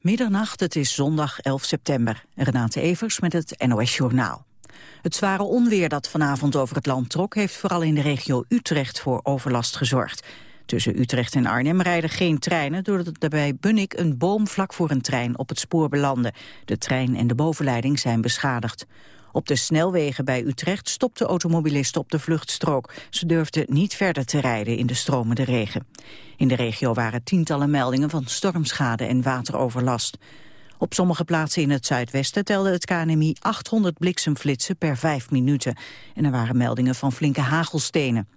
Middernacht, het is zondag 11 september. Renate Evers met het NOS Journaal. Het zware onweer dat vanavond over het land trok... heeft vooral in de regio Utrecht voor overlast gezorgd. Tussen Utrecht en Arnhem rijden geen treinen... doordat er bij Bunnik een boom vlak voor een trein op het spoor belandde. De trein en de bovenleiding zijn beschadigd. Op de snelwegen bij Utrecht stopten automobilisten op de vluchtstrook. Ze durfden niet verder te rijden in de stromende regen. In de regio waren tientallen meldingen van stormschade en wateroverlast. Op sommige plaatsen in het zuidwesten telde het KNMI 800 bliksemflitsen per vijf minuten. En er waren meldingen van flinke hagelstenen.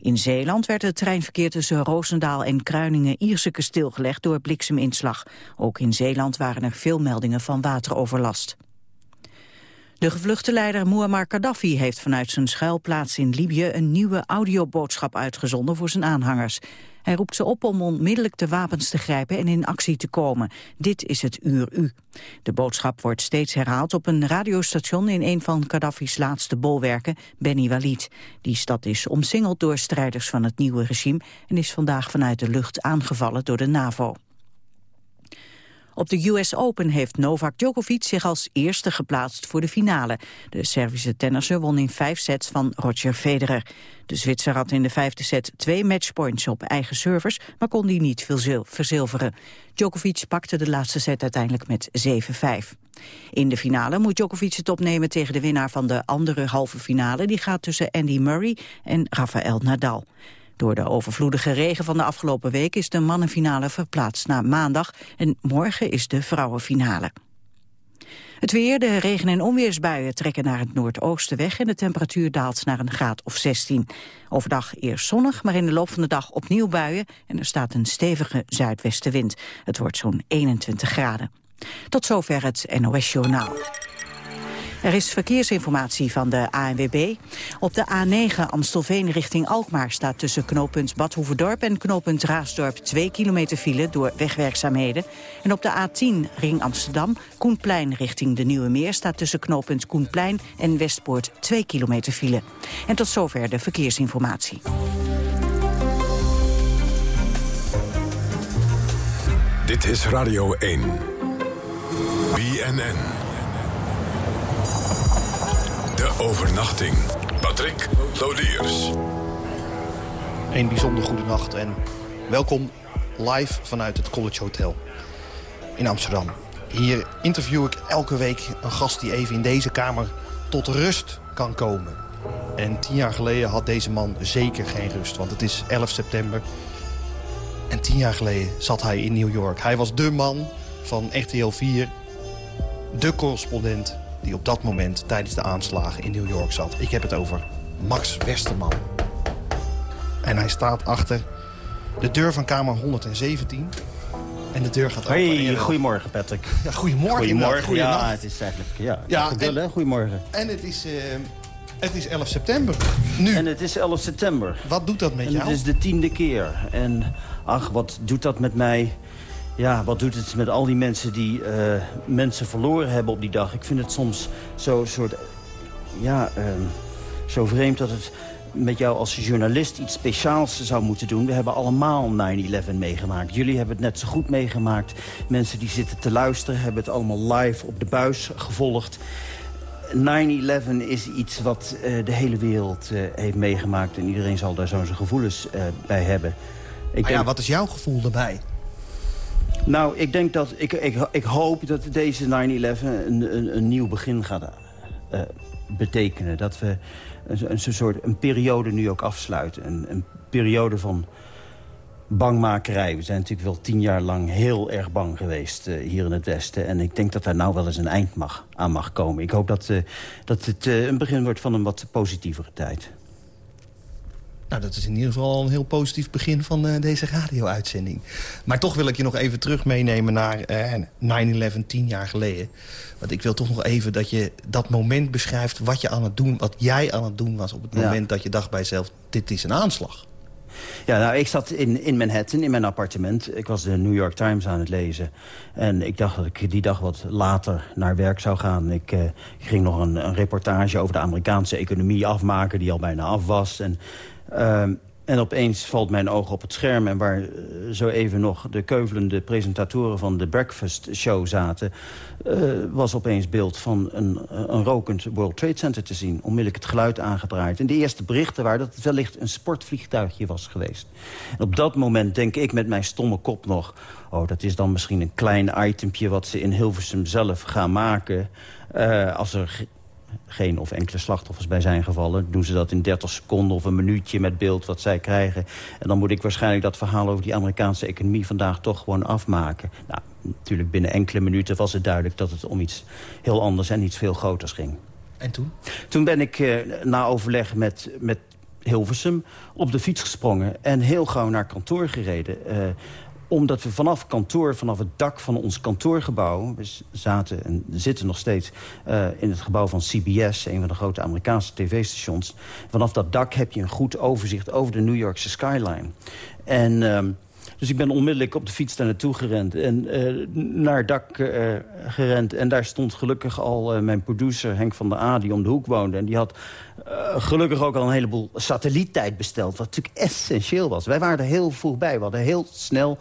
In Zeeland werd het treinverkeer tussen Roosendaal en Kruiningen-Ierseke stilgelegd door blikseminslag. Ook in Zeeland waren er veel meldingen van wateroverlast. De gevluchte leider Muammar Gaddafi heeft vanuit zijn schuilplaats in Libië een nieuwe audioboodschap uitgezonden voor zijn aanhangers. Hij roept ze op om onmiddellijk de wapens te grijpen en in actie te komen. Dit is het uur u. De boodschap wordt steeds herhaald op een radiostation in een van Gaddafi's laatste bolwerken, Beni Walid. Die stad is omsingeld door strijders van het nieuwe regime en is vandaag vanuit de lucht aangevallen door de NAVO. Op de US Open heeft Novak Djokovic zich als eerste geplaatst voor de finale. De Servische tennisser won in vijf sets van Roger Federer. De Zwitser had in de vijfde set twee matchpoints op eigen servers, maar kon die niet veel verzilveren. Djokovic pakte de laatste set uiteindelijk met 7-5. In de finale moet Djokovic het opnemen tegen de winnaar van de andere halve finale. Die gaat tussen Andy Murray en Rafael Nadal. Door de overvloedige regen van de afgelopen week is de mannenfinale verplaatst naar maandag en morgen is de vrouwenfinale. Het weer, de regen- en onweersbuien trekken naar het noordoosten weg... en de temperatuur daalt naar een graad of 16. Overdag eerst zonnig, maar in de loop van de dag opnieuw buien... en er staat een stevige zuidwestenwind. Het wordt zo'n 21 graden. Tot zover het NOS Journaal. Er is verkeersinformatie van de ANWB. Op de A9 Amstelveen richting Alkmaar staat tussen knooppunt Badhoevedorp en knooppunt Raasdorp 2 kilometer file door wegwerkzaamheden. En op de A10 Ring Amsterdam, Koenplein richting de Nieuwe Meer staat tussen knooppunt Koenplein en Westpoort 2 kilometer file. En tot zover de verkeersinformatie. Dit is Radio 1. BNN. De overnachting. Patrick Lodiers. Een bijzonder goede nacht en welkom live vanuit het College Hotel in Amsterdam. Hier interview ik elke week een gast die even in deze kamer tot rust kan komen. En tien jaar geleden had deze man zeker geen rust, want het is 11 september. En tien jaar geleden zat hij in New York. Hij was de man van RTL 4, de correspondent die op dat moment tijdens de aanslagen in New York zat. Ik heb het over Max Westerman. En hij staat achter de deur van kamer 117. En de deur gaat open. Hey, goedemorgen Patrick. Ja, goedemorgen. Goedemorgen, ja, het is eigenlijk... Ja, ja en, goedemorgen. En het is, uh, het is 11 september, nu. En het is 11 september. Wat doet dat met en jou? het is de tiende keer. En ach, wat doet dat met mij? Ja, wat doet het met al die mensen die uh, mensen verloren hebben op die dag? Ik vind het soms zo soort, ja, uh, zo vreemd dat het met jou als journalist iets speciaals zou moeten doen. We hebben allemaal 9-11 meegemaakt. Jullie hebben het net zo goed meegemaakt. Mensen die zitten te luisteren hebben het allemaal live op de buis gevolgd. 9-11 is iets wat uh, de hele wereld uh, heeft meegemaakt. En iedereen zal daar zo zijn gevoelens uh, bij hebben. Ik ja, wat is jouw gevoel daarbij? Nou, ik denk dat... Ik, ik, ik hoop dat deze 9-11 een, een, een, nieuw begin gaat uh, betekenen. Dat we een, een, soort een periode nu ook afsluiten. Een, een periode van bangmakerij. We zijn natuurlijk wel tien jaar lang heel erg bang geweest uh, hier in het Westen. En ik denk dat daar nou wel eens een eind mag, aan mag komen. Ik hoop dat, uh, dat het een begin wordt van een wat positievere tijd. Nou, dat is in ieder geval een heel positief begin van uh, deze radio-uitzending. Maar toch wil ik je nog even terug meenemen naar uh, 9-11, tien jaar geleden. Want ik wil toch nog even dat je dat moment beschrijft... wat, je aan het doen, wat jij aan het doen was op het moment ja. dat je dacht bij jezelf... dit is een aanslag. Ja, nou, ik zat in, in Manhattan, in mijn appartement. Ik was de New York Times aan het lezen. En ik dacht dat ik die dag wat later naar werk zou gaan. Ik, ik ging nog een, een reportage over de Amerikaanse economie afmaken... die al bijna af was. En en opeens valt mijn oog op het scherm... en waar eh, zo even nog de keuvelende presentatoren van de Breakfast Show zaten... Uh, was opeens beeld van een, een rokend World Trade Center te zien. Onmiddellijk het geluid aangedraaid. En de eerste berichten waren dat het wellicht een sportvliegtuigje was geweest. En op dat moment denk ik met mijn stomme kop nog... oh, dat is dan misschien een klein itempje wat ze in Hilversum zelf gaan maken... Uh, als er geen of enkele slachtoffers bij zijn gevallen. Doen ze dat in 30 seconden of een minuutje met beeld wat zij krijgen. En dan moet ik waarschijnlijk dat verhaal over die Amerikaanse economie vandaag toch gewoon afmaken. Nou, natuurlijk binnen enkele minuten was het duidelijk dat het om iets heel anders en iets veel groters ging. En toen? Toen ben ik uh, na overleg met, met Hilversum op de fiets gesprongen en heel gauw naar kantoor gereden. Uh, omdat we vanaf kantoor, vanaf het dak van ons kantoorgebouw... we zaten en zitten nog steeds uh, in het gebouw van CBS... een van de grote Amerikaanse tv-stations. Vanaf dat dak heb je een goed overzicht over de New Yorkse skyline. En... Uh, dus ik ben onmiddellijk op de fiets daar naartoe gerend. En uh, naar het dak uh, gerend. En daar stond gelukkig al uh, mijn producer Henk van der A... die om de hoek woonde. En die had gelukkig ook al een heleboel satelliettijd besteld. Wat natuurlijk essentieel was. Wij waren er heel vroeg bij. We hadden heel snel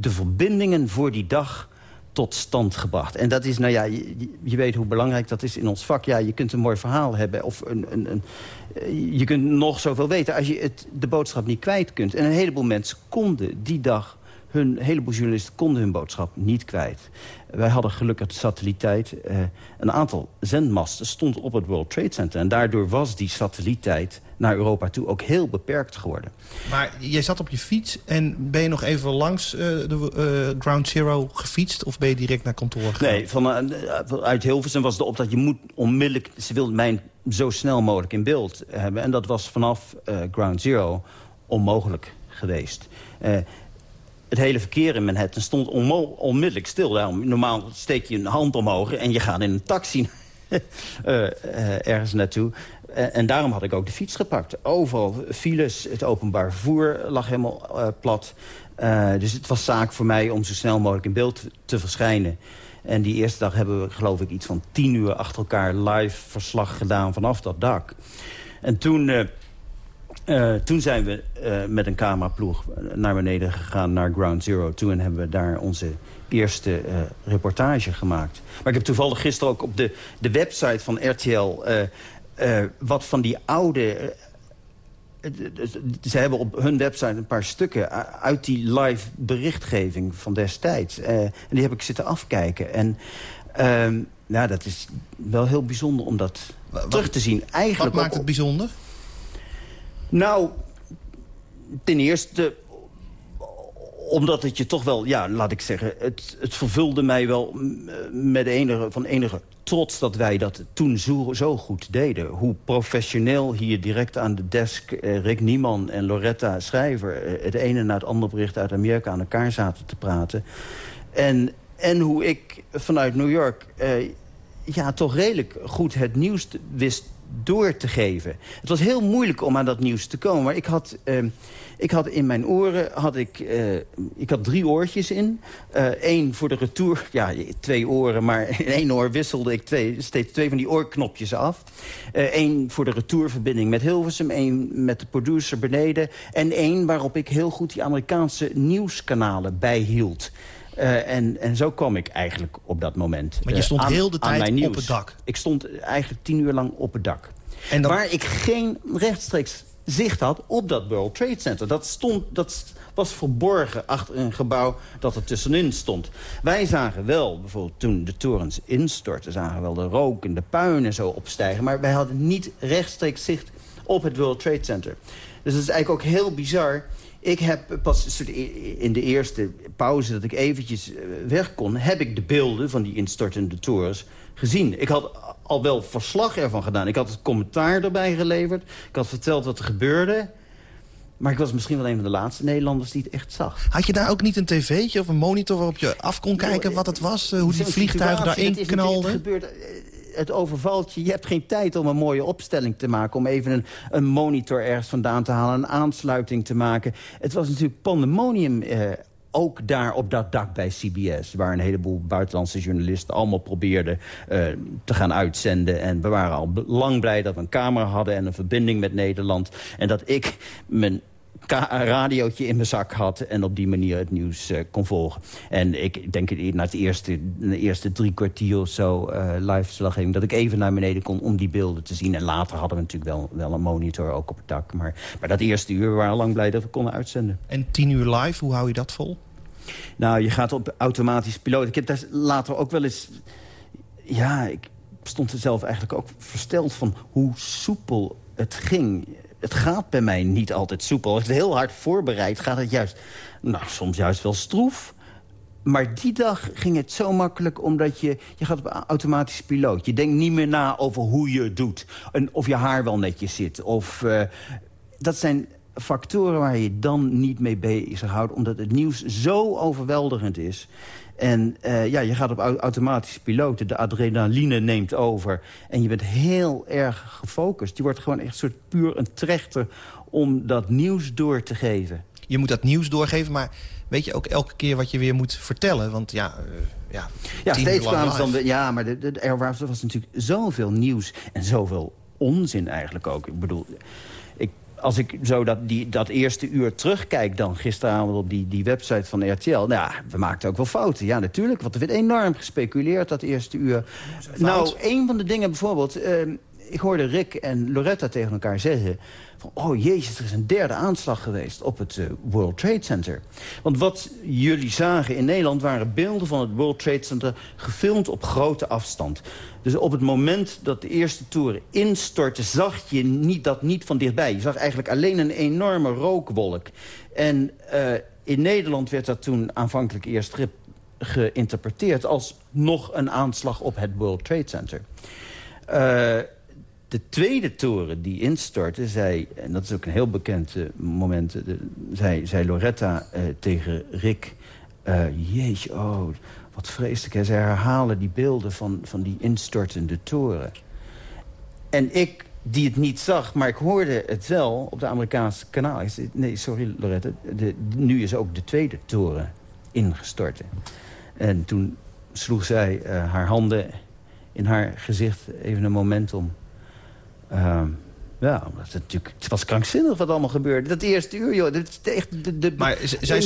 de verbindingen voor die dag tot stand gebracht. En dat is, nou ja, je, je, weet hoe belangrijk dat is in ons vak. Ja, je kunt een mooi verhaal hebben of een, een, een, eh, je kunt nog zoveel weten als je het, de boodschap niet kwijt kunt. En een heleboel mensen konden die dag hun heleboel journalisten konden hun boodschap niet kwijt. Wij hadden gelukkig de satelliettijd. Uh, een aantal zendmasten stond op het World Trade Center. En daardoor was die satelliettijd naar Europa toe ook heel beperkt geworden. Maar jij zat op je fiets en ben je nog even langs uh, de uh, Ground Zero gefietst? Of ben je direct naar kantoor gegaan? Nee, van, uit Hilversum was de opdracht... je moet onmiddellijk, ze wilden mij zo snel mogelijk in beeld hebben. En dat was vanaf Ground Zero onmogelijk geweest het hele verkeer in Manhattan stond onmiddellijk stil. Normaal steek je een hand omhoog en je gaat in een taxi uh, uh, ergens naartoe. Uh, en daarom had ik ook de fiets gepakt. Overal files, het openbaar vervoer lag helemaal plat. dus het was zaak voor mij om zo snel mogelijk in beeld te verschijnen. En die eerste dag hebben we geloof ik iets van tien uur achter elkaar live verslag gedaan vanaf dat dak. En toen uh, toen zijn we uh, met een cameraploeg naar beneden gegaan naar Ground Zero toe... en hebben we daar onze eerste uh, reportage gemaakt. Maar ik heb toevallig gisteren ook op de, de website van RTL... wat van die oude... ze hebben op hun website een paar stukken uit die live berichtgeving van destijds. en die heb ik zitten afkijken. En nou, dat is wel heel bijzonder om dat wat, terug te zien. Eigenlijk wat maakt het bijzonder? Nou, ten eerste omdat het je toch wel, ja, laat ik zeggen... het, het vervulde mij wel met enige, van enige trots dat wij dat toen zo, zo goed deden. Hoe professioneel hier direct aan de desk eh, Rick Nieman en Loretta Schrijver... Eh, het ene na het andere bericht uit Amerika aan elkaar zaten te praten. En, en hoe ik vanuit New York eh, ja, toch redelijk goed het nieuws wist door te geven. Het was heel moeilijk om aan dat nieuws te komen. Maar ik had, uh, ik had in mijn oren had ik, uh, ik had drie oortjes in. Eén uh, voor de retour. Ja, twee oren, maar in één oor wisselde ik twee, steeds twee van die oorknopjes af. Eén voor de retourverbinding met Hilversum. één met de producer beneden. En één waarop ik heel goed die Amerikaanse nieuwskanalen bijhield. Uh, en, en zo kwam ik eigenlijk op dat moment. Maar je stond uh, aan, heel de tijd op het dak? Ik stond eigenlijk tien uur lang op het dak. En dan... Waar ik geen rechtstreeks zicht had op dat World Trade Center. Dat, stond, dat was verborgen achter een gebouw dat er tussenin stond. Wij zagen wel, bijvoorbeeld toen de torens instortten... zagen we wel de rook en de puinen zo opstijgen. Maar wij hadden niet rechtstreeks zicht op het World Trade Center. Dus dat is eigenlijk ook heel bizar ik heb pas in de eerste pauze dat ik eventjes eh, weg kon... heb ik de beelden van die instortende torens gezien. Ik had al wel verslag ervan gedaan. Ik had het commentaar erbij geleverd. Ik had verteld wat er gebeurde. Maar ik was misschien wel een van de laatste Nederlanders die het echt zag. Had je daar ook niet een tv'tje of een monitor waarop je af kon kijken wat het was? Eh, hoe die vliegtuigen daarin knalden? Het gebeurde het overvalt je. Je hebt geen tijd om een mooie opstelling te maken. Om even een, een monitor ergens vandaan te halen. Een aansluiting te maken. Het was natuurlijk pandemonium... Eh, ook daar op dat dak bij CBS... waar een heleboel buitenlandse journalisten allemaal probeerden uh, te gaan uitzenden. En we waren al lang blij dat we een camera hadden en een verbinding met Nederland. En dat ik mijn radiootje in mijn zak had... en op die manier het nieuws uh, kon volgen. En ik denk na het eerste, de eerste drie kwartier of zo uh, live verslaggeving... dat ik even naar beneden kon om die beelden te zien. En later hadden we natuurlijk wel, wel een monitor ook op het dak. Maar, maar dat eerste uur we waren lang blij dat we konden uitzenden. En tien uur live, hoe hou je dat vol? Nou, je gaat op automatisch piloot. Ik heb daar later ook wel eens... Ja, ik stond er zelf eigenlijk ook versteld van hoe soepel het ging het gaat bij mij niet altijd soepel. Als het heel hard voorbereid, gaat het juist... Nou, soms juist wel stroef. Maar die dag ging het zo makkelijk omdat je... je gaat op automatisch piloot. Je denkt niet meer na over hoe je het doet. Of je haar wel netjes zit. Of, uh, dat zijn factoren waar je dan niet mee bezighoudt... omdat het nieuws zo overweldigend is. En uh, ja, je gaat op automatische piloten. De adrenaline neemt over. En je bent heel erg gefocust. Je wordt gewoon echt soort puur een trechter om dat nieuws door te geven. Je moet dat nieuws doorgeven, maar weet je ook elke keer wat je weer moet vertellen? Want ja... Uh, ja, ja steeds kwamen ze dan... Ja, maar de, de, er was natuurlijk zoveel nieuws en zoveel onzin eigenlijk ook. Ik bedoel, als ik zo dat, die, dat eerste uur terugkijk dan gisteravond op die, die website van RTL... nou ja, we maakten ook wel fouten. Ja, natuurlijk, want er werd enorm gespeculeerd dat eerste uur. Nou, een van de dingen bijvoorbeeld... Uh, ik hoorde Rick en Loretta tegen elkaar zeggen... van, oh jezus, er is een derde aanslag geweest op het uh, World Trade Center. Want wat jullie zagen in Nederland waren beelden van het World Trade Center... gefilmd op grote afstand. Dus op het moment dat de eerste toer instortte... zag je niet, dat niet van dichtbij. Je zag eigenlijk alleen een enorme rookwolk. En uh, in Nederland werd dat toen aanvankelijk eerst geïnterpreteerd... als nog een aanslag op het World Trade Center. Uh, de tweede toren die instortte, zei... en dat is ook een heel bekend uh, moment... De, zei, Loretta uh, tegen Rick... Jeetje, oh, wat vreselijk. Ze herhalen die beelden van, van die instortende toren. En ik, die het niet zag, maar ik hoorde het wel op de Amerikaanse kanaal. Zei, nee, sorry Loretta, nu is ook de tweede toren ingestort. En toen sloeg zij haar handen in haar gezicht even een moment om Um, ja, het, natuurlijk, het was krankzinnig wat allemaal gebeurde. Dat eerste uur, joh. Dat is echt de, de maar zij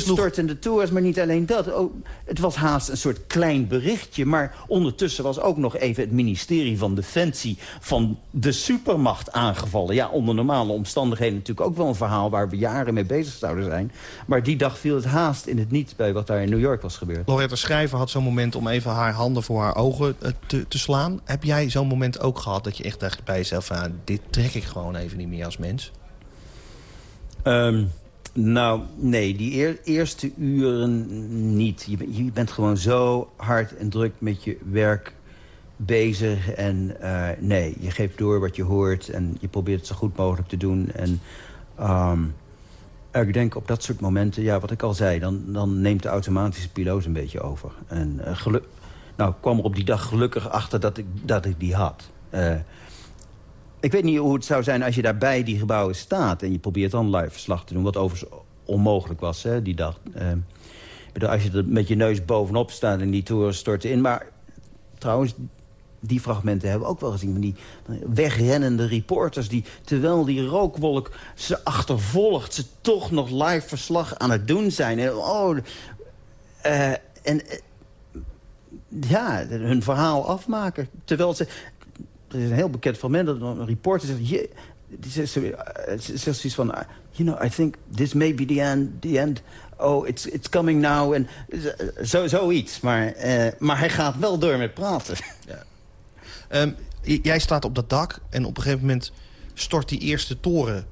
tours, maar niet alleen dat. Ook, het was haast een soort klein berichtje. Maar ondertussen was ook nog even het ministerie van Defensie... van de supermacht aangevallen. Ja, onder normale omstandigheden natuurlijk ook wel een verhaal... waar we jaren mee bezig zouden zijn. Maar die dag viel het haast in het niet bij wat daar in New York was gebeurd. Loretta Schrijver had zo'n moment om even haar handen voor haar ogen eh, te, te slaan. Heb jij zo'n moment ook gehad dat je echt dacht bij jezelf... Ah, dit trek ik gewoon even niet meer als mens? Um, nou, nee, die eerste uren niet. Je, je, bent gewoon zo hard en druk met je werk bezig. En uh, nee, je geeft door wat je hoort en je probeert het zo goed mogelijk te doen. En um, ik denk op dat soort momenten, ja, wat ik al zei... dan, dan neemt de automatische piloot een beetje over. En geluk, nou, ik kwam er op die dag gelukkig achter dat ik, dat ik die had. Uh, ik weet niet hoe het zou zijn als je daar bij die gebouwen staat... en je probeert dan live verslag te doen, wat overigens onmogelijk was hè, die dag. Uh, als je er met je neus bovenop staat en die toren storten in. Maar trouwens, die fragmenten hebben we ook wel gezien. Van die wegrennende reporters die, terwijl die rookwolk ze achtervolgt... ze toch nog live verslag aan het doen zijn. En, oh, uh, en ja, hun verhaal afmaken. Terwijl ze er is een heel bekend fragment dat een reporter zegt... Je, die zegt, zoiets van... You know, I think this may be the end. The end. Oh, it's, it's coming now. En zo, zoiets. Maar, uh, maar hij gaat wel door met praten. Ja. Um, jij staat op dat dak en op een gegeven moment stort die eerste toren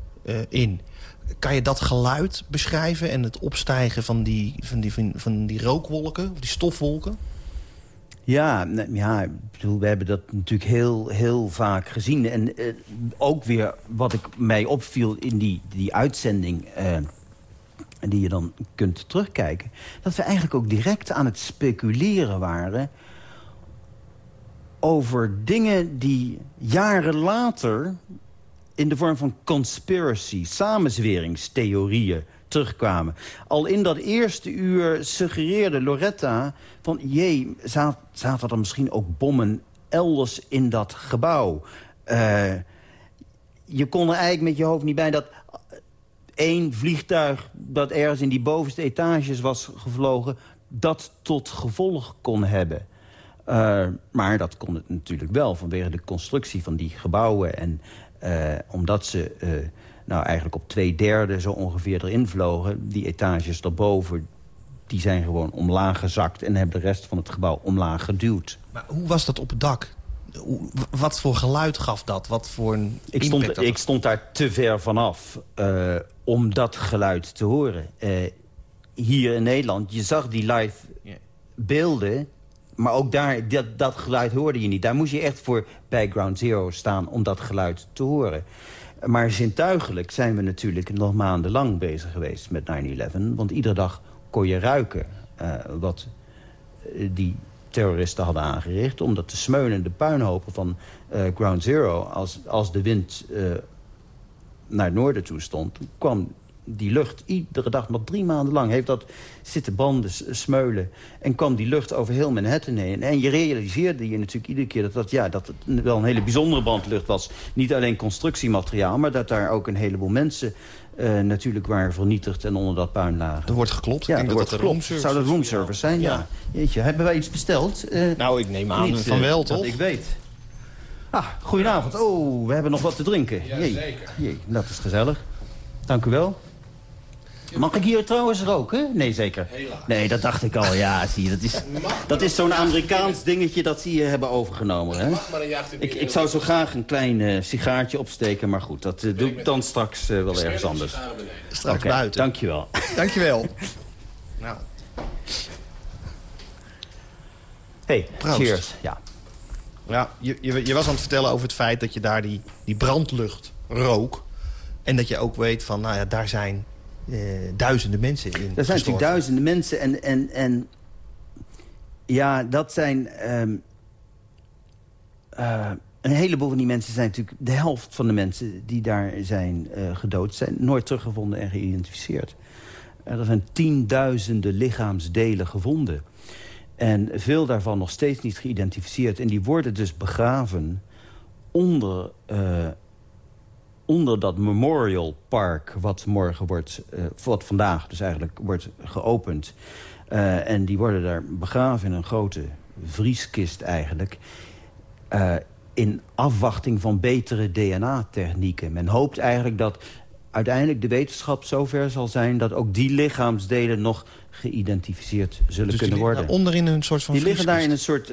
in. Kan je dat geluid beschrijven en het opstijgen van die, van die, van die rookwolken, of die stofwolken? Ja, ja ik bedoel, we hebben dat natuurlijk heel, heel vaak gezien. En uh, ook weer wat ik mij opviel in die, die uitzending... Uh, die je dan kunt terugkijken... dat we eigenlijk ook direct aan het speculeren waren... over dingen die jaren later... in de vorm van conspiracy, samenzweringstheorieën terugkwamen. Al in dat eerste uur suggereerde Loretta van... jee, zaten er misschien ook bommen elders in dat gebouw? Uh, je kon er eigenlijk met je hoofd niet bij dat één vliegtuig dat ergens in die bovenste etages was gevlogen... dat tot gevolg kon hebben. Uh, maar dat kon het natuurlijk wel vanwege de constructie van die gebouwen. En omdat ze nou eigenlijk op twee derde zo ongeveer erin vlogen... die etages daarboven, die zijn gewoon omlaag gezakt... en hebben de rest van het gebouw omlaag geduwd. Maar hoe was dat op het dak? Wat voor geluid gaf dat? Wat voor een ik stond, ik stond daar te ver vanaf uh, om dat geluid te horen. Uh, hier in Nederland, je zag die live beelden... maar ook daar, dat, dat geluid hoorde je niet. Daar moest je echt voor bij Ground Zero staan om dat geluid te horen. Maar zintuigelijk zijn we natuurlijk nog maandenlang bezig geweest met 9-11. Want iedere dag kon je ruiken uh, wat die terroristen hadden aangericht... omdat de smeulende puinhopen van uh, Ground Zero... als, als de wind naar het noorden toe stond... kwam die lucht iedere dag, nog drie maanden lang... heeft dat zitten banden smeulen. En kwam die lucht over heel Manhattan heen. En je realiseerde je natuurlijk iedere keer dat, dat, ja, dat het wel een hele bijzondere brandlucht was. Niet alleen constructiemateriaal, maar dat daar ook een heleboel mensen... Uh, natuurlijk waren vernietigd en onder dat puin lagen. Er wordt geklopt. Ja, er wordt geklopt. Zou dat roomservice zijn? Ja. ja. Jeetje, hebben wij iets besteld? Uh, nou, ik neem aan niet, van wel, uh, toch? ik weet. Ah, goedenavond. Oh, we hebben nog wat te drinken. Ja, zeker. Jee, dat is gezellig. Dank u wel. Mag ik hier trouwens roken? Nee, zeker. Nee, dat dacht ik al. Ja, zie je. Dat is, dat is zo'n Amerikaans dingetje dat ze hier hebben overgenomen. Hè? Ik, ik zou zo graag een klein uh, sigaartje opsteken. Maar goed, dat uh, doe ik dan straks uh, wel ergens anders. Straks okay, buiten. Dankjewel. Dankjewel. nou. Hey, Proost. cheers. Ja. Ja, je, je, je was aan het vertellen over het feit dat je daar die, die brandlucht rook. En dat je ook weet van, nou ja, daar zijn uh, duizenden mensen in. Er zijn natuurlijk duizenden mensen en, en, en ja, dat zijn... Um, uh, een heleboel van die mensen zijn natuurlijk... de helft van de mensen die daar zijn uh, gedood... zijn nooit teruggevonden en geïdentificeerd. er zijn tienduizenden lichaamsdelen gevonden. En veel daarvan nog steeds niet geïdentificeerd. En die worden dus begraven onder onder dat Memorial Park, wat morgen wordt, uh, wat vandaag dus eigenlijk wordt geopend. Uh, en die worden daar begraven in een grote vrieskist eigenlijk. Uh, in afwachting van betere DNA-technieken. Men hoopt eigenlijk dat uiteindelijk de wetenschap zover zal zijn... dat ook die lichaamsdelen nog geïdentificeerd zullen dus kunnen worden. onderin een soort van Die liggen daar in een soort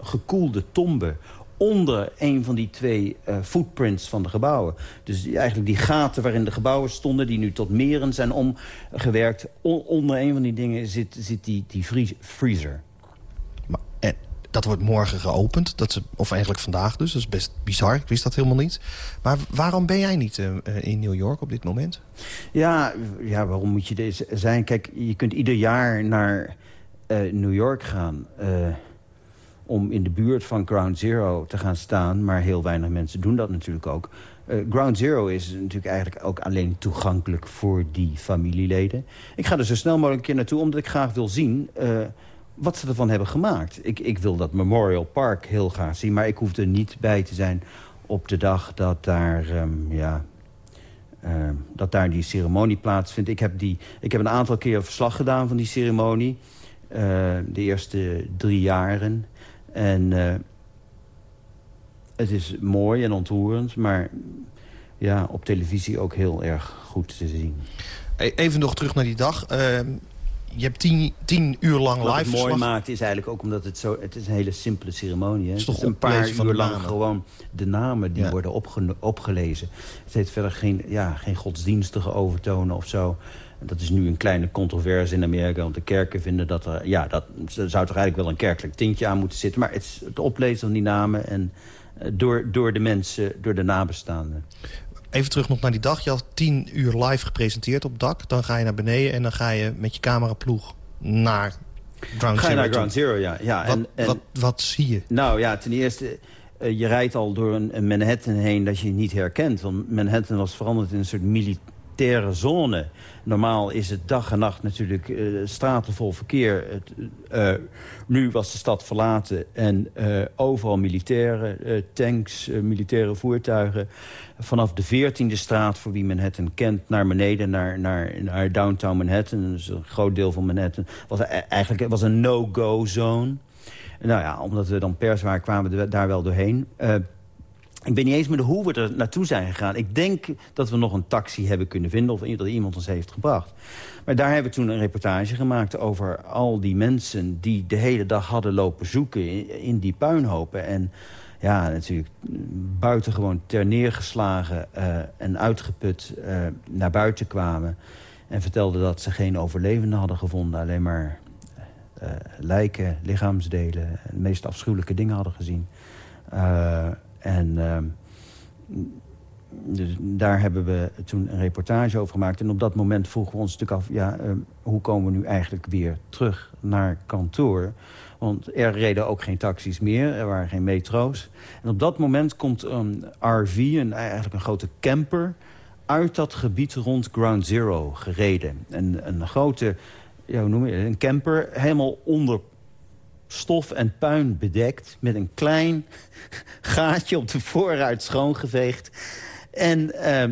gekoelde tombe onder een van die twee uh, footprints van de gebouwen. Dus eigenlijk die gaten waarin de gebouwen stonden... die nu tot meren zijn omgewerkt. onder een van die dingen zit, zit die, die freezer. Maar, en dat wordt morgen geopend. Dat is, of eigenlijk vandaag dus. Dat is best bizar. Ik wist dat helemaal niet. Maar waarom ben jij niet uh, in New York op dit moment? Ja, ja, waarom moet je deze zijn? Kijk, je kunt ieder jaar naar uh, New York gaan om in de buurt van Ground Zero te gaan staan. Maar heel weinig mensen doen dat natuurlijk ook. Uh, Ground Zero is natuurlijk eigenlijk ook alleen toegankelijk voor die familieleden. Ik ga er zo snel mogelijk een keer naartoe, omdat ik graag wil zien... Uh, wat ze ervan hebben gemaakt. Ik, ik wil dat Memorial Park heel graag zien, maar ik hoef er niet bij te zijn op de dag dat daar, um, ja, uh, dat daar die ceremonie plaatsvindt. Ik heb, die, ik heb een aantal keer verslag gedaan van die ceremonie. Uh, de eerste drie jaren. En uh, het is mooi en ontroerend, maar ja, op televisie ook heel erg goed te zien. E, even nog terug naar die dag. Uh, je hebt tien, tien uur lang Wat live Wat het mooi maakt is eigenlijk ook omdat het zo... Het is een hele simpele ceremonie. Hè? Het is toch een paar uur lang gewoon de namen die ja. worden opge opgelezen. Het heeft verder geen, ja, geen godsdienstige overtonen of zo. Dat is nu een kleine controverse in Amerika. Want de kerken vinden dat er... Ja, dat zou toch eigenlijk wel een kerkelijk tintje aan moeten zitten. Maar het, is het oplezen van die namen en uh, door, door de mensen, door de nabestaanden. Even terug nog naar die dag. Je had tien uur live gepresenteerd op dak. Dan ga je naar beneden en dan ga je met je cameraploeg naar Ground Ga je naar Ground Zero, ja. ja wat, en, en, wat, wat zie je? Nou ja, ten eerste... Uh, je rijdt al door een, een, Manhattan heen dat je niet herkent. Want Manhattan was veranderd in een soort militair militaire zone. Normaal is het dag en nacht natuurlijk uh, straten vol verkeer. Het, uh, nu was de stad verlaten en overal militairen, tanks, militaire voertuigen. Vanaf de 14e straat, voor wie Manhattan kent, naar beneden, naar, naar, naar downtown Manhattan. Dus een groot deel van Manhattan. Was eigenlijk was een no-go zone. Nou ja, omdat we dan pers waren, kwamen we daar wel doorheen. Ik weet niet eens meer hoe we er naartoe zijn gegaan. Ik denk dat we nog een taxi hebben kunnen vinden... of dat iemand ons heeft gebracht. Maar daar hebben we toen een reportage gemaakt... over al die mensen die de hele dag hadden lopen zoeken... in, die puinhopen. En ja, natuurlijk buitengewoon ter neergeslagen uh, en uitgeput uh, naar buiten kwamen. En vertelden dat ze geen overlevenden hadden gevonden. Alleen maar uh, lijken, lichaamsdelen, de meest afschuwelijke dingen hadden gezien. En ehm, dus daar hebben we toen een reportage over gemaakt. En op dat moment vroegen we ons natuurlijk af... Ja, uh, hoe komen we nu eigenlijk weer terug naar kantoor? Want er reden ook geen taxis meer, er waren geen metro's. En op dat moment komt een RV, een, eigenlijk een grote camper... uit dat gebied rond Ground Zero gereden. En een grote, ja, hoe noem je het, een camper helemaal onder stof en puin bedekt... met een klein gaatje op de voorruit schoongeveegd. En, uh,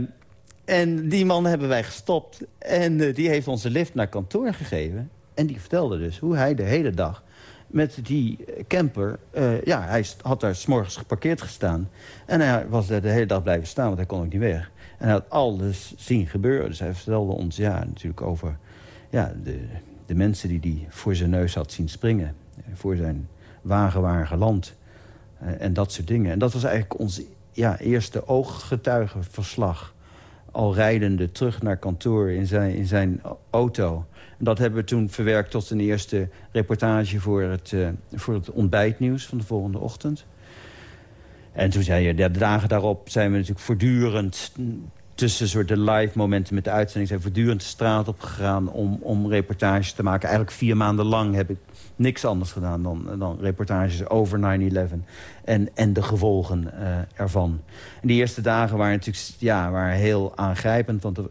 en die man hebben wij gestopt. En uh, die heeft onze lift naar kantoor gegeven. En die vertelde dus hoe hij de hele dag met die camper... Uh, ja, hij had daar s'morgens geparkeerd gestaan. En hij was daar de hele dag blijven staan, want hij kon ook niet weg. En hij had alles zien gebeuren. Dus hij vertelde ons ja, natuurlijk over ja, de, de mensen die hij voor zijn neus had zien springen voor zijn wagen waren geland. Uh, en dat soort dingen. En dat was eigenlijk ons ja, eerste ooggetuigenverslag. Al rijdende terug naar kantoor in zijn, in zijn auto. En dat hebben we toen verwerkt tot een eerste reportage... voor het, uh, voor het ontbijtnieuws van de volgende ochtend. En toen zei je, de dagen daarop zijn we natuurlijk voortdurend tussen soort de live momenten met de uitzending... zijn voortdurend de straat op gegaan om, om reportages te maken. Eigenlijk vier maanden lang heb ik niks anders gedaan dan, dan reportages over 9-11 en, en de gevolgen uh, ervan. En die eerste dagen waren natuurlijk ja, waren heel aangrijpend, want er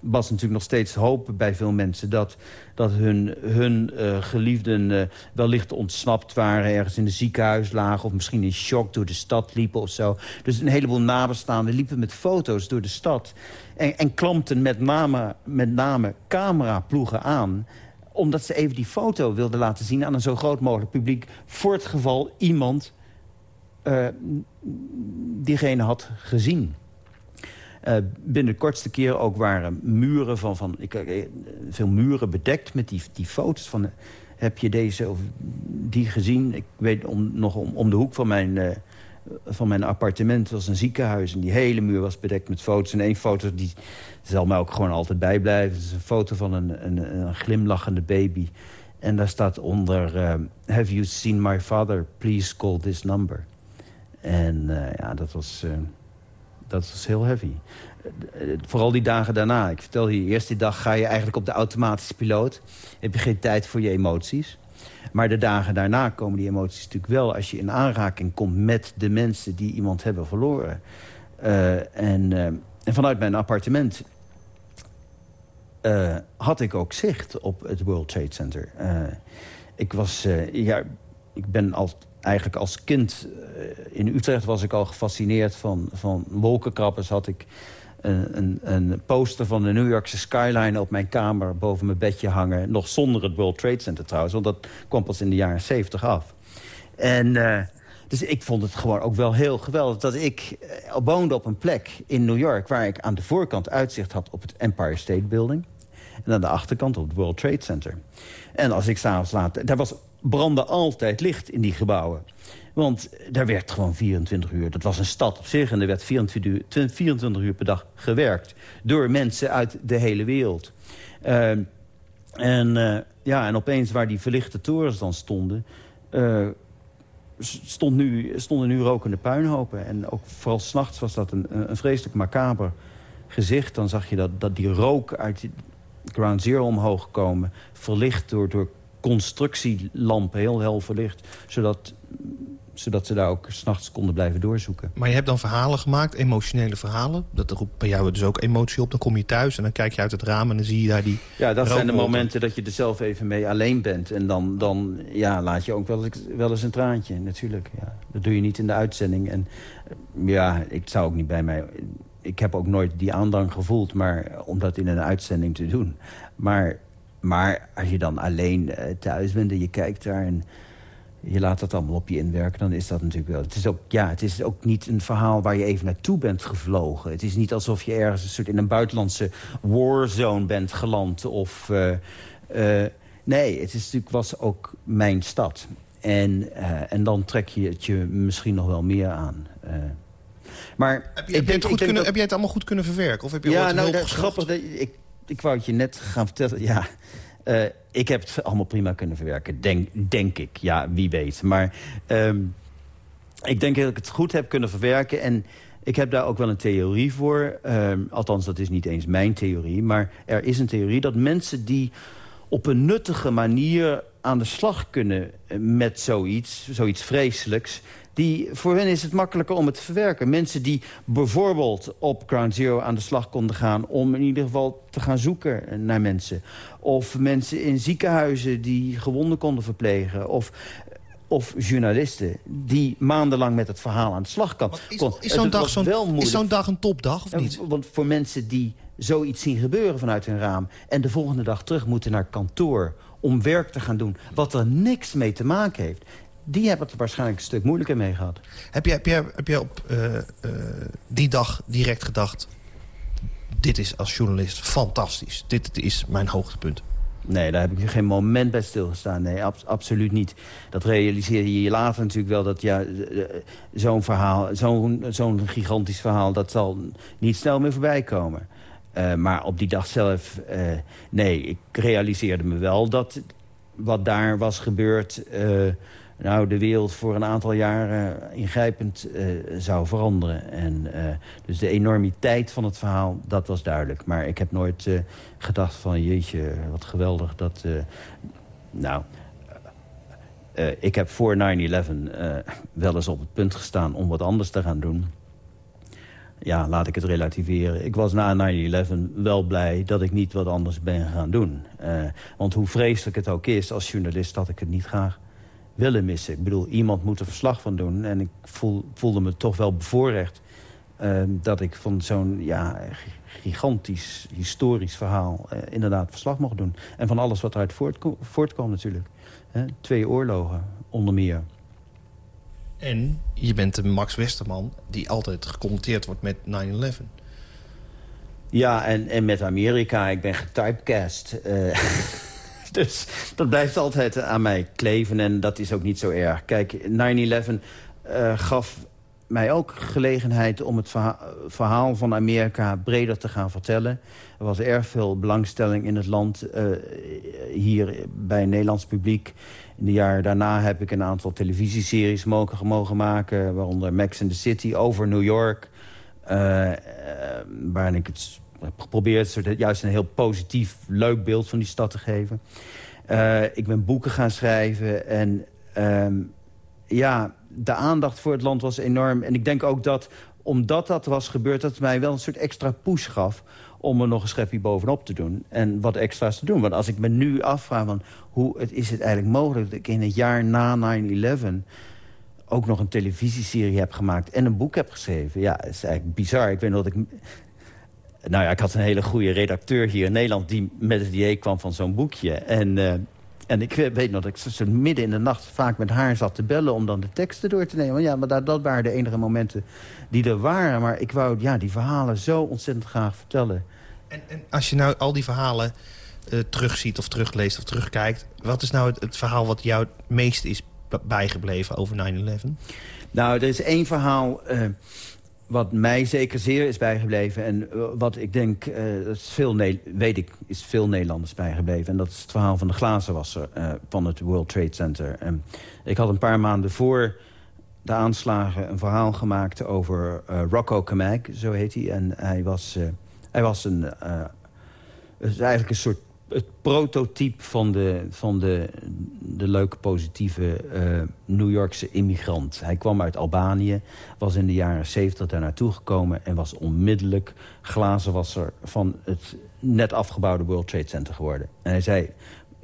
was natuurlijk nog steeds hoop bij veel mensen... dat, dat hun, hun uh, geliefden uh, wellicht ontsnapt waren... ergens in een ziekenhuis lagen of misschien in shock door de stad liepen of zo. Dus een heleboel nabestaanden liepen met foto's door de stad... en, en klampten met name, met name cameraploegen aan omdat ze even die foto wilden laten zien aan een zo groot mogelijk publiek... voor het geval iemand uh, diegene had gezien. Uh, binnen de kortste keer ook waren muren van... van ik, eh, veel muren bedekt met die, die foto's van... heb je deze of die gezien? Ik weet om, nog om, om de hoek van mijn... Van mijn appartement was een ziekenhuis. En die hele muur was bedekt met foto's. En één foto die zal mij ook gewoon altijd bijblijven. Het is een foto van een, een, een glimlachende baby. En daar staat onder... Uh, Have you seen my father? Please call this number. En uh, ja, dat was, uh, dat was heel heavy. Vooral die dagen daarna. Ik vertel je, eerste dag ga je eigenlijk op de automatische piloot. Heb je geen tijd voor je emoties. Maar de dagen daarna komen die emoties natuurlijk wel... als je in aanraking komt met de mensen die iemand hebben verloren. Uh, en, uh, en vanuit mijn appartement uh, had ik ook zicht op het World Trade Center. ik was, ja, ik ben al, eigenlijk als kind... in Utrecht was ik al gefascineerd van, van wolkenkrabbers. Had ik een, een, poster van de New Yorkse skyline op mijn kamer boven mijn bedje hangen. Nog zonder het World Trade Center trouwens, want dat kwam pas in de jaren 70 af. En uh, dus ik vond het gewoon ook wel heel geweldig dat ik uh, woonde op een plek in New York... waar ik aan de voorkant uitzicht had op het Empire State Building... en aan de achterkant op het World Trade Center. En als ik s'avonds laat... Daar was brandde altijd licht in die gebouwen. Want daar werd gewoon 24 uur. Dat was een stad op zich en er werd 24 uur, 24 uur per dag gewerkt. Door mensen uit de hele wereld. Uh, en, uh, ja, en opeens waar die verlichte torens dan stonden... Uh, stond nu, stonden nu rokende puinhopen. En ook vooral s'nachts was dat een, een vreselijk macaber gezicht. Dan zag je dat, dat die rook uit Ground Zero omhoog komen... verlicht door, door constructielampen heel hel verlicht. Zodat zodat ze daar ook s'nachts konden blijven doorzoeken. Maar je hebt dan verhalen gemaakt, emotionele verhalen. Dat roept bij jou dus ook emotie op. Dan kom je thuis en dan kijk je uit het raam en dan zie je daar die Ja, dat zijn de momenten dat je er zelf even mee alleen bent. En dan, dan ja, laat je ook wel, wel eens een traantje, natuurlijk. Ja. Dat doe je niet in de uitzending. En ja, ik zou ook niet bij mij... Ik heb ook nooit die aandrang gevoeld, maar om dat in een uitzending te doen. Maar, maar als je dan alleen eh, thuis bent en je kijkt daar... En, je laat dat allemaal op je inwerken, dan is dat natuurlijk wel... Het is, ook, ja, het is ook niet een verhaal waar je even naartoe bent gevlogen. Het is niet alsof je ergens een soort in een buitenlandse warzone bent geland. Of, uh, uh, nee, het is natuurlijk, was ook mijn stad. En, uh, en dan trek je het je misschien nog wel meer aan. maar heb, je, denk, het goed kunnen, dat... heb jij het allemaal goed kunnen verwerken? Of heb je ja, nou, dat is grappig. Dat, ik, ik wou het je net gaan vertellen. Ja, uh, ik heb het allemaal prima kunnen verwerken, denk, denk ik. Ja, wie weet. Maar um, ik denk dat ik het goed heb kunnen verwerken. En ik heb daar ook wel een theorie voor. Um, althans, dat is niet eens mijn theorie. Maar er is een theorie dat mensen die op een nuttige manier aan de slag kunnen met zoiets, zoiets vreselijks die, voor hen is het makkelijker om het te verwerken. Mensen die bijvoorbeeld op Ground Zero aan de slag konden gaan... om in ieder geval te gaan zoeken naar mensen. Of mensen in ziekenhuizen die gewonden konden verplegen. Of of journalisten die maandenlang met het verhaal aan de slag kan. Is, is zo'n dag, zo dag, een topdag of niet? want voor mensen die zoiets zien gebeuren vanuit hun raam... en de volgende dag terug moeten naar kantoor om werk te gaan doen... wat er niks mee te maken heeft die hebben het waarschijnlijk een stuk moeilijker mee gehad. Heb jij, heb jij, heb jij op uh, uh, die dag direct gedacht... dit is als journalist fantastisch. Dit is mijn hoogtepunt. Nee, daar heb ik geen moment bij stilgestaan. Nee, ab absoluut niet. Dat realiseer je je later natuurlijk wel. Dat ja, zo'n verhaal, zo'n zo'n gigantisch verhaal... dat zal niet snel meer voorbij komen. Uh, maar op die dag zelf, nee, ik realiseerde me wel dat wat daar was gebeurd nou, de wereld voor een aantal jaren ingrijpend uh, zou veranderen. En, uh, dus de enormiteit van het verhaal, dat was duidelijk. Maar ik heb nooit uh, gedacht van, jeetje, wat geweldig dat... nou, ik heb voor 9-11 wel eens op het punt gestaan om wat anders te gaan doen. Ja, laat ik het relativeren. Ik was na 9-11 wel blij dat ik niet wat anders ben gaan doen. want hoe vreselijk het ook is, als journalist had ik het niet graag willen missen. Ik bedoel, iemand moet er verslag van doen. En ik voel, voelde me toch wel bevoorrecht... Uh, dat ik van zo'n ja, gigantisch, historisch verhaal... Uh, inderdaad verslag mocht doen. En van alles wat eruit voortko voortkwam natuurlijk. twee oorlogen, onder meer. En je bent de Max Westerman die altijd gecommenteerd wordt met 9-11. Ja, en, en met Amerika. Ik ben getypecast. Uh, dus dat blijft altijd aan mij kleven en dat is ook niet zo erg. Kijk, 9-11 uh, gaf mij ook gelegenheid om het verhaal van Amerika breder te gaan vertellen. Er was erg veel belangstelling in het land, uh, hier bij Nederlands publiek. In de jaren daarna heb ik een aantal televisieseries mogen, mogen maken... waaronder Max in the City over New York... Uh, waarin ik het heb geprobeerd juist een heel positief, leuk beeld van die stad te geven. Uh, ik ben boeken gaan schrijven en um, ja, de aandacht voor het land was enorm. En ik denk ook dat, omdat dat was gebeurd... dat het mij wel een soort extra push gaf om er nog een schepje bovenop te doen. En wat extra's te doen. Want als ik me nu afvraag van hoe het, is het eigenlijk mogelijk... dat ik in het jaar na 9-11 ook nog een televisieserie heb gemaakt... en een boek heb geschreven. Ja, het is eigenlijk bizar. Ik weet dat ik nou ja, ik had een hele goede redacteur hier in Nederland... die met het idee kwam van zo'n boekje. En, uh, en ik weet nog dat ik zo midden in de nacht vaak met haar zat te bellen... om dan de teksten door te nemen. Ja, maar dat, dat waren de enige momenten die er waren. Maar ik wou ja, die verhalen zo ontzettend graag vertellen. En, en als je nou al die verhalen uh, terugziet of terugleest of terugkijkt... wat is nou het, het verhaal wat jou het meest is bijgebleven over 9-11? Nou, er is één verhaal... Uh, wat mij zeker zeer is bijgebleven... en eh, wat ik denk, dat is veel weet ik, is veel Nederlanders bijgebleven... en dat is het verhaal van de glazenwasser uh, van het World Trade Center. En ik had een paar maanden voor de aanslagen een verhaal gemaakt over Rocco Kamek, zo heet hij. En hij was, hij was een, is eigenlijk een soort het prototype van de, van de, de leuke, positieve uh, New Yorkse immigrant. Hij kwam uit Albanië, was in de jaren 70 daar naartoe gekomen... en was onmiddellijk glazenwasser van het net afgebouwde World Trade Center geworden. En hij zei,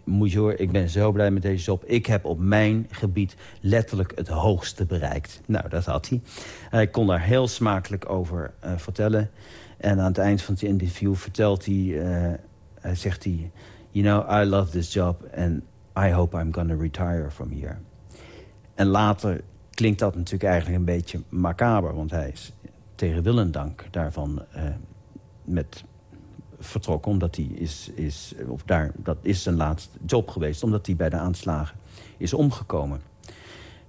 moet je horen, ik ben zo blij met deze job. Ik heb op mijn gebied letterlijk het hoogste bereikt. Nou, dat had hij. Hij kon daar heel smakelijk over uh, vertellen. En aan het eind van het interview vertelt hij... Uh, zegt hij... You know, I love this job and I hope I'm gonna retire from here. En later klinkt dat natuurlijk eigenlijk een beetje macaber... want hij is tegen Willendank daarvan uh, met vertrokken. Omdat hij is, is, of daar, dat is zijn laatste job geweest. Omdat hij bij de aanslagen is omgekomen.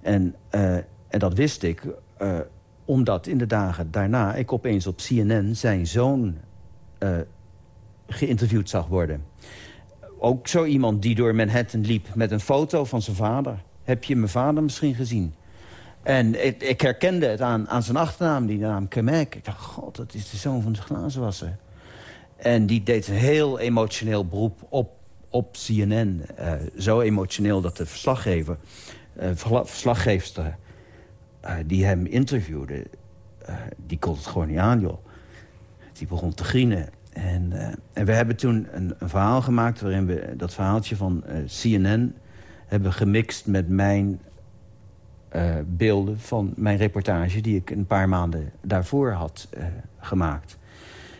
En, uh, en dat wist ik omdat in de dagen daarna ik opeens op CNN zijn zoon geïnterviewd zag worden. Ook zo iemand die door Manhattan liep met een foto van zijn vader. Heb je mijn vader misschien gezien? En ik, ik herkende het aan, aan zijn achternaam, die naam Kemek. Ik dacht, god, dat is de zoon van de glazenwasser. En die deed een heel emotioneel beroep op, op CNN. Uh, zo emotioneel dat de verslaggever, uh, verslaggeefster uh, die hem interviewde... die kon het gewoon niet aan, joh. Die begon te grienen. En, en we hebben toen een, verhaal gemaakt... waarin we dat verhaaltje van CNN hebben gemixt met mijn beelden... van mijn reportage die ik een paar maanden daarvoor had gemaakt.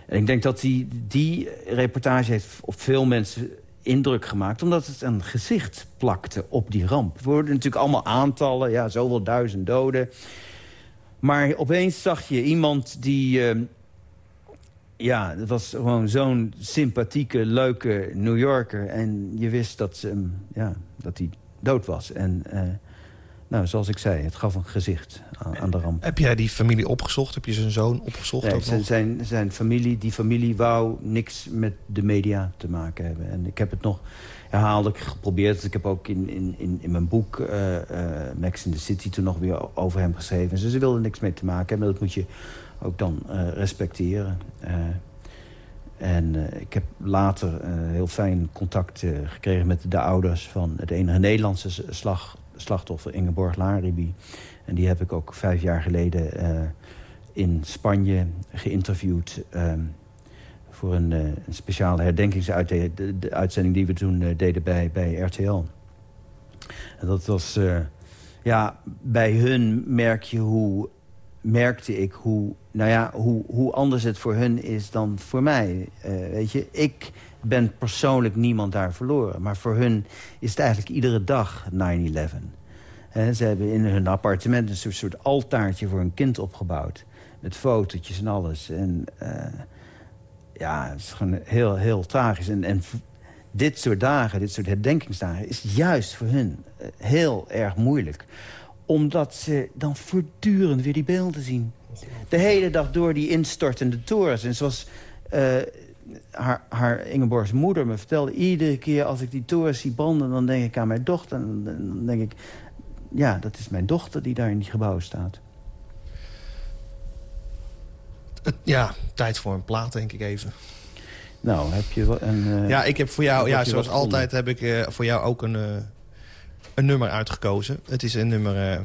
En ik denk dat die, die reportage heeft op veel mensen indruk gemaakt... omdat het een gezicht plakte op die ramp. Er worden natuurlijk allemaal aantallen, ja, zoveel duizend doden. Maar opeens zag je iemand die... Ja, het was gewoon zo'n sympathieke, leuke New Yorker. En je wist dat, ze, ja, dat hij dood was. En... Uh, nou, zoals ik zei, het gaf een gezicht aan, aan, de ramp. Heb jij die familie opgezocht? Heb je zijn zoon opgezocht? Nee, zijn, zijn, zijn, familie, die familie wou niks met de media te maken hebben. En ik heb het nog herhaaldelijk geprobeerd. Ik heb ook in, in, in, in mijn boek uh, uh, Max in the City toen nog weer over hem geschreven. Dus ze wilden niks mee te maken hebben. Dat moet je ook dan uh, respecteren. en ik heb later heel fijn contact gekregen met de ouders van het enige Nederlandse slachtoffer Ingeborg Laribi. En die heb ik ook vijf jaar geleden in Spanje geïnterviewd... Uh, voor een, een speciale herdenkingsuitzending die we toen deden bij, bij RTL. En dat was... ja, bij hun merk je hoe, merkte ik hoe, nou ja, hoe, hoe anders het voor hun is dan voor mij. weet je, ik ben persoonlijk niemand daar verloren. Maar voor hun is het eigenlijk iedere dag 9-11. Ze hebben in hun appartement een soort altaartje voor een kind opgebouwd. Met fotootjes en alles. En uh, ja, het is gewoon heel, heel tragisch. En, en dit soort dagen, dit soort herdenkingsdagen... is juist voor hun eh, heel erg moeilijk. Omdat ze dan voortdurend weer die beelden zien. De hele dag door die instortende torens. En zoals... Uh, haar, haar Ingeborgs moeder me vertelde... iedere keer als ik die torens zie branden... dan denk ik aan mijn dochter. En dan denk ik... ja, dat is mijn dochter die daar in die gebouw staat. Ja, tijd voor een plaat, denk ik even. Nou, heb je een... Uh, ja, ik heb voor jou, ja, zoals altijd, heb ik uh, voor jou ook een, een nummer uitgekozen. Het is een nummer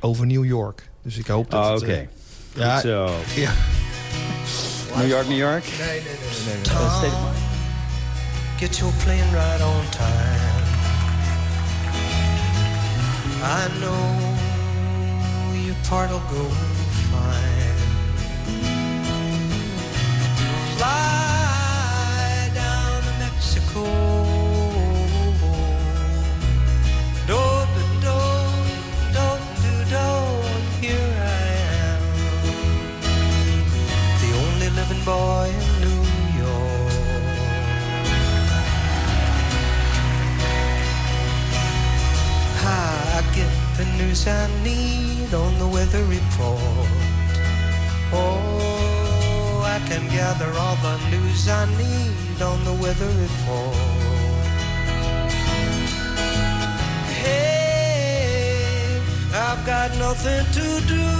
over New York. Dus ik hoop dat oh, het... oké. Okay. ja, zo. Ja. New York, New York? Nee, nee, nee. nee, nee. Tom, get your plane right on time. I know your part'll go fine. Fly nothing to do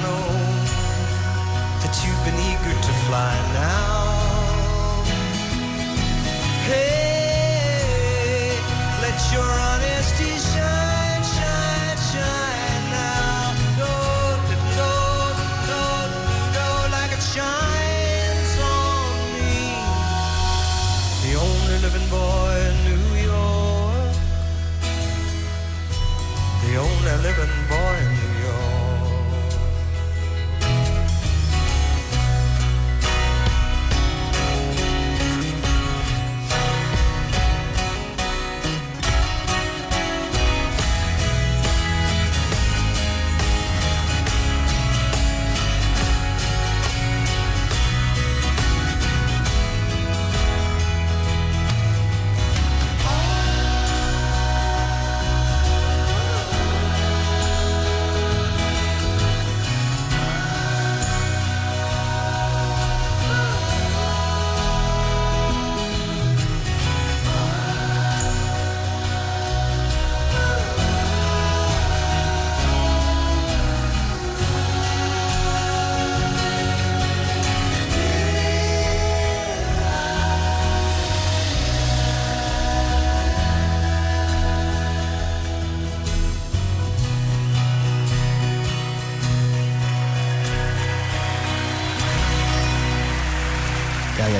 know that you've been eager to fly now. Hey, let your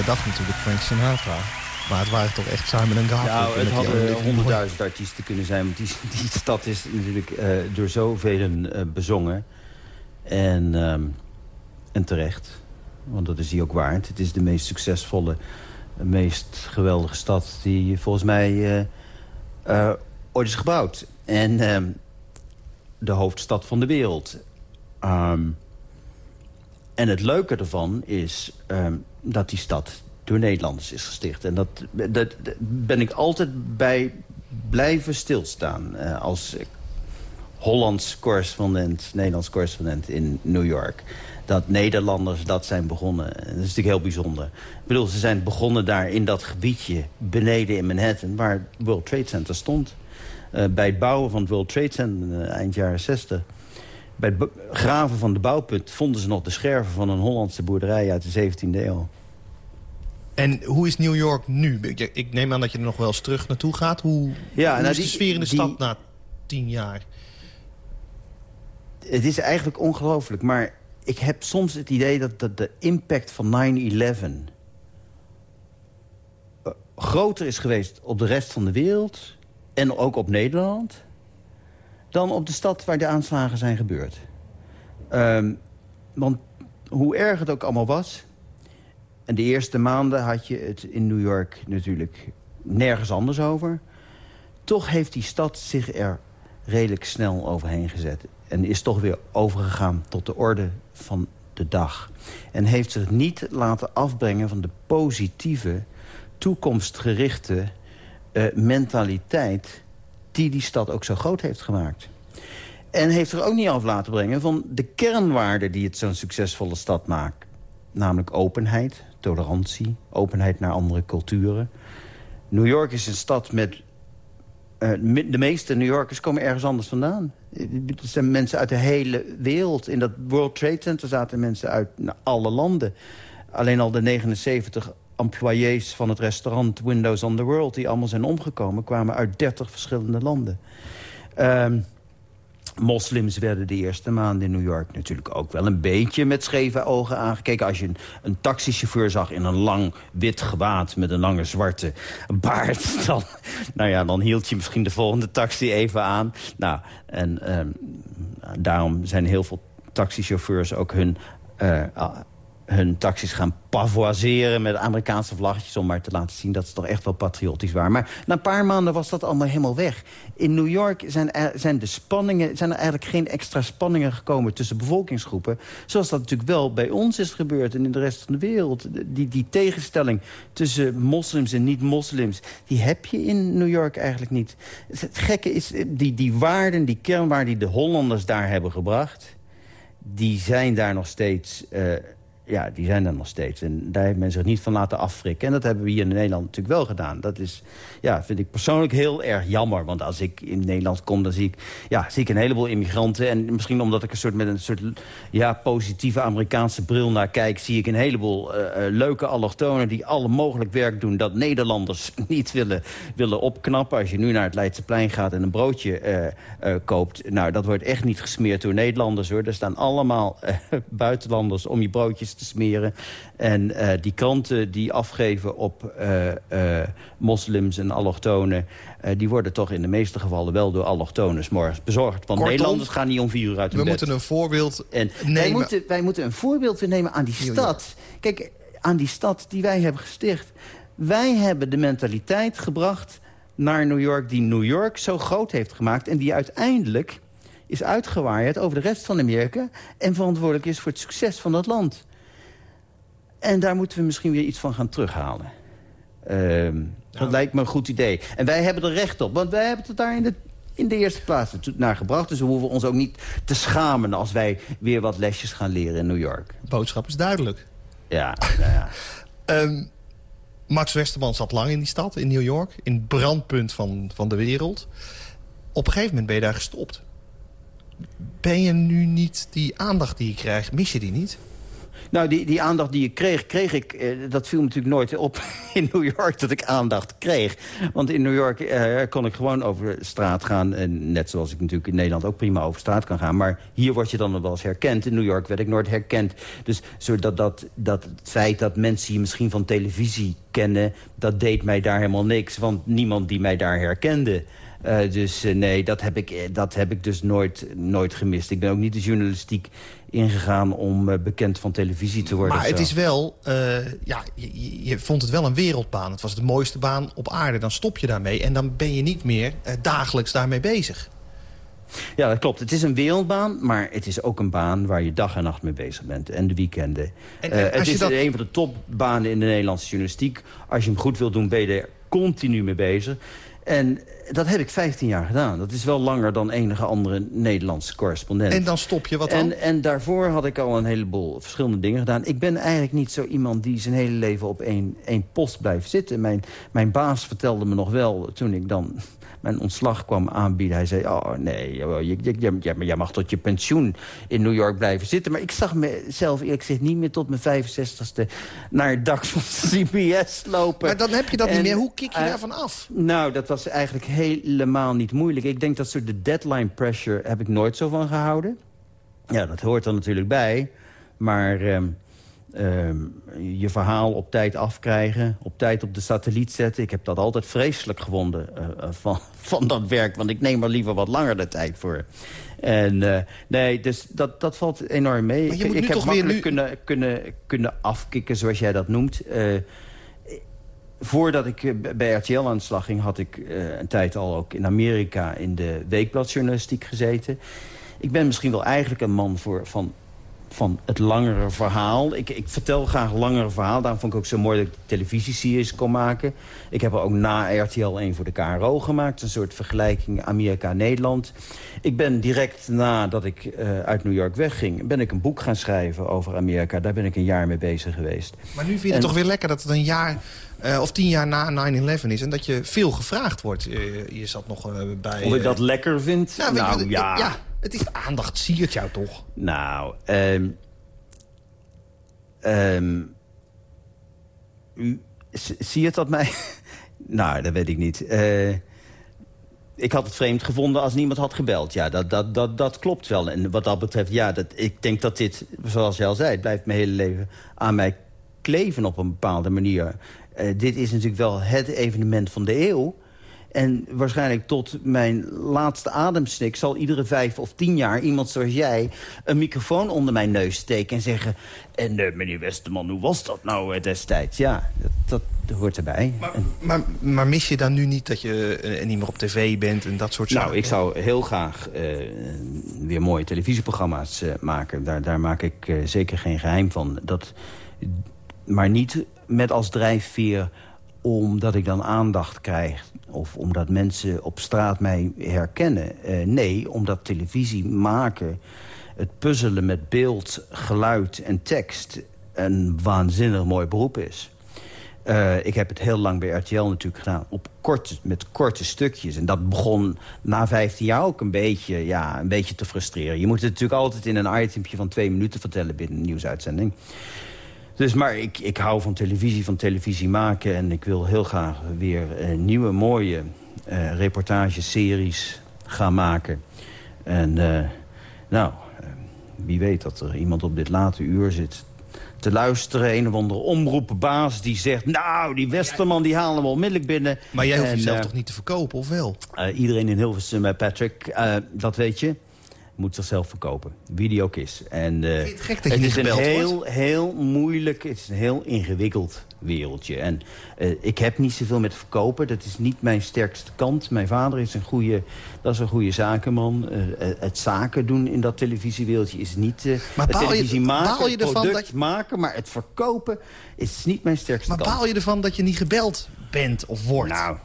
jij dacht natuurlijk Frank Sinatra. Maar het waren toch echt Simon en Garfunkel. Nou, het die hadden honderdduizend artiesten kunnen zijn. Want die, die stad is natuurlijk eh, door zoveel eh bezongen. En, ehm, en terecht. Want dat is hij ook waard. Het is de meest succesvolle, de meest geweldige stad... die volgens mij eh, eh, ooit is gebouwd. En ehm, de hoofdstad van de wereld. Ehm, en het leuke ervan is ehm, dat die stad door Nederlanders is gesticht. En dat, dat, ben ik altijd bij blijven stilstaan. eh, als Hollands correspondent, Nederlands correspondent in New York. Dat Nederlanders dat zijn begonnen. En dat is natuurlijk heel bijzonder. Ik bedoel, ze zijn begonnen daar in dat gebiedje beneden in Manhattan... waar het World Trade Center stond. Eh, bij het bouwen van het World Trade Center eind jaren 60... Bij het graven van de bouwput vonden ze nog de scherven van een Hollandse boerderij uit de 17e eeuw. En hoe is New York nu? Ik- neem aan dat je er nog wel eens terug naartoe gaat. Hoe, Ja, hoe nou, is de die- sfeer in de die- stad na tien jaar? Het is eigenlijk ongelooflijk, maar ik heb soms het idee dat, dat de impact van 9-11... eh, groter is geweest op de rest van de wereld... en ook op Nederland... dan op de stad waar de aanslagen zijn gebeurd. Ehm, want hoe erg het ook allemaal was... en de eerste maanden had je het in New York natuurlijk nergens anders over... toch heeft die stad zich er redelijk snel overheen gezet. En is toch weer overgegaan tot de orde van de dag. En heeft zich niet laten afbrengen van de positieve, toekomstgerichte eh, mentaliteit... die die stad ook zo groot heeft gemaakt. En heeft er ook niet af laten brengen van de kernwaarden die het zo'n succesvolle stad maakt. Namelijk openheid, tolerantie, openheid naar andere culturen. New York is een stad met eh, de meeste New Yorkers komen ergens anders vandaan. Het zijn mensen uit de hele wereld. In dat World Trade Center zaten mensen uit nou, alle landen. Alleen al de 79 employés van het restaurant Windows on the World... die allemaal zijn omgekomen, kwamen uit 30 verschillende landen. Ehm, Moslims werden de eerste maanden in New York natuurlijk ook wel een beetje met scheve ogen aangekeken. Als je een, taxichauffeur zag in een lang wit gewaad met een lange zwarte baard... dan, nou ja, dan hield je misschien de volgende taxi even aan. Nou, en ehm, daarom zijn heel veel taxichauffeurs ook hun... ah, hun taxis gaan pavoiseren met Amerikaanse vlaggetjes... om maar te laten zien dat ze toch echt wel patriotisch waren. Maar na een paar maanden was dat allemaal helemaal weg. In New York zijn, er, zijn, de spanningen, zijn er eigenlijk geen extra spanningen gekomen... tussen bevolkingsgroepen, zoals dat natuurlijk wel bij ons is gebeurd... en in de rest van de wereld. Die, die tegenstelling tussen moslims en niet-moslims... die heb je in New York eigenlijk niet. Het gekke is, die, die waarden, die kernwaarden die de Hollanders daar hebben gebracht... die zijn daar nog steeds... eh, ja, die zijn er nog steeds. En daar heeft men zich niet van laten affrikken. En dat hebben we hier in Nederland natuurlijk wel gedaan. Dat is, ja, vind ik persoonlijk heel erg jammer. Want als ik in Nederland kom, dan zie ik, ja, zie ik een heleboel immigranten. En misschien omdat ik een soort, met een soort ja, positieve Amerikaanse bril naar kijk... zie ik een heleboel eh, eh, leuke allochtonen die alle mogelijk werk doen... dat Nederlanders niet willen, willen opknappen. Als je nu naar het Leidseplein gaat en een broodje eh, koopt... nou, dat wordt echt niet gesmeerd door Nederlanders, hoor. Er staan allemaal buitenlanders om je broodjes te te smeren. En die kranten die afgeven op moslims en allochtonen... die worden toch in de meeste gevallen wel door allochtonen morgens bezorgd. Want Nederlanders gaan niet om vier uur uit hun we bed. We moeten een voorbeeld en nemen. Wij moeten, wij moeten een voorbeeld nemen aan die stad. Kijk, aan die stad die wij hebben gesticht. Wij hebben de mentaliteit gebracht naar New York... die New York zo groot heeft gemaakt... en die uiteindelijk is uitgewaaid over de rest van Amerika... en verantwoordelijk is voor het succes van dat land. En daar moeten we misschien weer iets van gaan terughalen. Ehm, dat nou. lijkt me een goed idee. En wij hebben er recht op, want wij hebben het daar in de, in de eerste plaats naar gebracht. Dus we hoeven ons ook niet te schamen als wij weer wat lesjes gaan leren in New York. De boodschap is duidelijk. Ja, nou ja. Ehm, Max Westerman zat lang in die stad, in New York. In het brandpunt van, van de wereld. Op een gegeven moment ben je daar gestopt. Ben je nu niet die aandacht die je krijgt, mis je die niet? Nou, die, die aandacht die ik kreeg, kreeg ik... Eh, dat viel me natuurlijk nooit op in New York dat ik aandacht kreeg. Want in New York eh, kon ik gewoon over straat gaan. Net zoals ik natuurlijk in Nederland ook prima over straat kan gaan. Maar hier word je dan wel eens herkend. In New York werd ik nooit herkend. Dus dat, dat het feit dat mensen je misschien van televisie kennen... dat deed mij daar helemaal niks. Want niemand die mij daar herkende... Uh, dus nee, dat heb ik, eh, dat heb ik dus nooit, nooit gemist. Ik ben ook niet de journalistiek ingegaan om uh, bekend van televisie te worden. Maar het is wel, ja, je, je, vond het wel een wereldbaan. Het was de mooiste baan op aarde. Dan stop je daarmee en dan ben je niet meer dagelijks daarmee bezig. Ja, dat klopt. Het is een wereldbaan, maar het is ook een baan waar je dag en nacht mee bezig bent. En de weekenden. En, het is dat... een van de topbanen in de Nederlandse journalistiek. Als je hem goed wilt doen, ben je er continu mee bezig. En dat heb ik 15 jaar gedaan. Dat is wel langer dan enige andere Nederlandse correspondent. En dan stop je wat dan? En, en daarvoor had ik al een heleboel verschillende dingen gedaan. Ik ben eigenlijk niet zo iemand die zijn hele leven op één, één post blijft zitten. Mijn, mijn baas vertelde me nog wel, toen ik dan mijn ontslag kwam aanbieden. Hij zei, oh nee, je, je, je, jij mag tot je pensioen in New York blijven zitten. Maar ik zag mezelf eerlijk gezegd niet meer tot mijn 65ste... naar het dak van CBS lopen. Maar dan heb je dat niet meer. Hoe kik je uh, daarvan af? Nou, dat was eigenlijk helemaal niet moeilijk. Ik denk dat soort de deadline pressure heb ik nooit zo van gehouden. Ja, dat hoort er natuurlijk bij. Maar... Uh, je verhaal op tijd afkrijgen, op tijd op de satelliet zetten. Ik heb dat altijd vreselijk gevonden uh, van, van dat werk, want ik neem er liever wat langer de tijd voor. En uh, nee, dus dat, dat valt enorm mee. Ik, ik heb makkelijk nu... kunnen, kunnen, kunnen afkicken, zoals jij dat noemt. voordat ik bij RTL aan de slag ging, had ik een tijd al ook in Amerika in de weekbladjournalistiek gezeten. Ik ben misschien wel eigenlijk een man voor, van van het langere verhaal. Ik, ik vertel graag langere verhaal. Daarom vond ik ook zo mooi dat ik televisieseries kon maken. Ik heb er ook na RTL 1 voor de KRO gemaakt. Een soort vergelijking Amerika-Nederland. Ik ben direct nadat ik uh, uit New York wegging... ben ik een boek gaan schrijven over Amerika. Daar ben ik een jaar mee bezig geweest. Maar nu vind je het toch weer lekker dat het een jaar... Uh, of tien jaar na 9-11 is en dat je veel gevraagd wordt. Je, je zat nog uh, bij... Of ik dat lekker vind? Nou, nou ja. ja. Het is aandacht, zie het jou toch? Nou, um, um, zie dat mij... nou, dat weet ik niet. Uh, ik had het vreemd gevonden als niemand had gebeld. Ja, dat, dat, dat, dat klopt wel. En wat dat betreft, ja, dat, ik denk dat dit, zoals je al zei... het blijft mijn hele leven aan mij kleven op een bepaalde manier. Uh, dit is natuurlijk wel het evenement van de eeuw. En waarschijnlijk tot mijn laatste ademsnik... zal iedere vijf of tien jaar iemand zoals jij... een microfoon onder mijn neus steken en zeggen... en uh, meneer Westerman, hoe was dat nou uh, destijds? Ja, dat, dat hoort erbij. Maar, maar, maar, mis je dan nu niet dat je uh, niet meer op tv bent en dat soort nou, zaken? Nou, ik zou heel graag weer mooie televisieprogramma's maken. Daar, daar maak ik zeker geen geheim van. Dat, maar niet met als drijfveer omdat ik dan aandacht krijg of omdat mensen op straat mij herkennen. Uh, nee, omdat televisie maken, het puzzelen met beeld, geluid en tekst... een waanzinnig mooi beroep is. Uh, ik heb het heel lang bij RTL natuurlijk gedaan, op korte, met korte stukjes. En dat begon na 15 jaar ook een beetje, ja, een beetje te frustreren. Je moet het natuurlijk altijd in een itempje van twee minuten vertellen binnen een nieuwsuitzending. Dus, maar ik, ik hou van televisie, van televisie maken. En ik wil heel graag weer uh, nieuwe, mooie uh, reportageseries gaan maken. En uh, nou, wie weet dat er iemand op dit late uur zit te luisteren. Een of andere omroepbaas die zegt... nou, die Westerman die halen we onmiddellijk binnen. Maar jij hoeft En, jezelf eh, toch niet te verkopen, of wel? eh, iedereen in Hilversum, eh, Patrick, eh, dat weet je, moet zichzelf verkopen. Wie die ook is. En, je het gek dat je niet is een heel, heel moeilijk, het is een heel ingewikkeld wereldje. En eh, ik heb niet zoveel met verkopen, dat is niet mijn sterkste kant. Mijn vader is een goede, dat is een goede zakenman. Eh, het zaken doen in dat televisiewereldje is niet uh, Maar het je- maken, je ervan product dat je- maken, maar het verkopen is niet mijn sterkste Maar kant. baal je ervan dat je niet gebeld bent of wordt? Nou,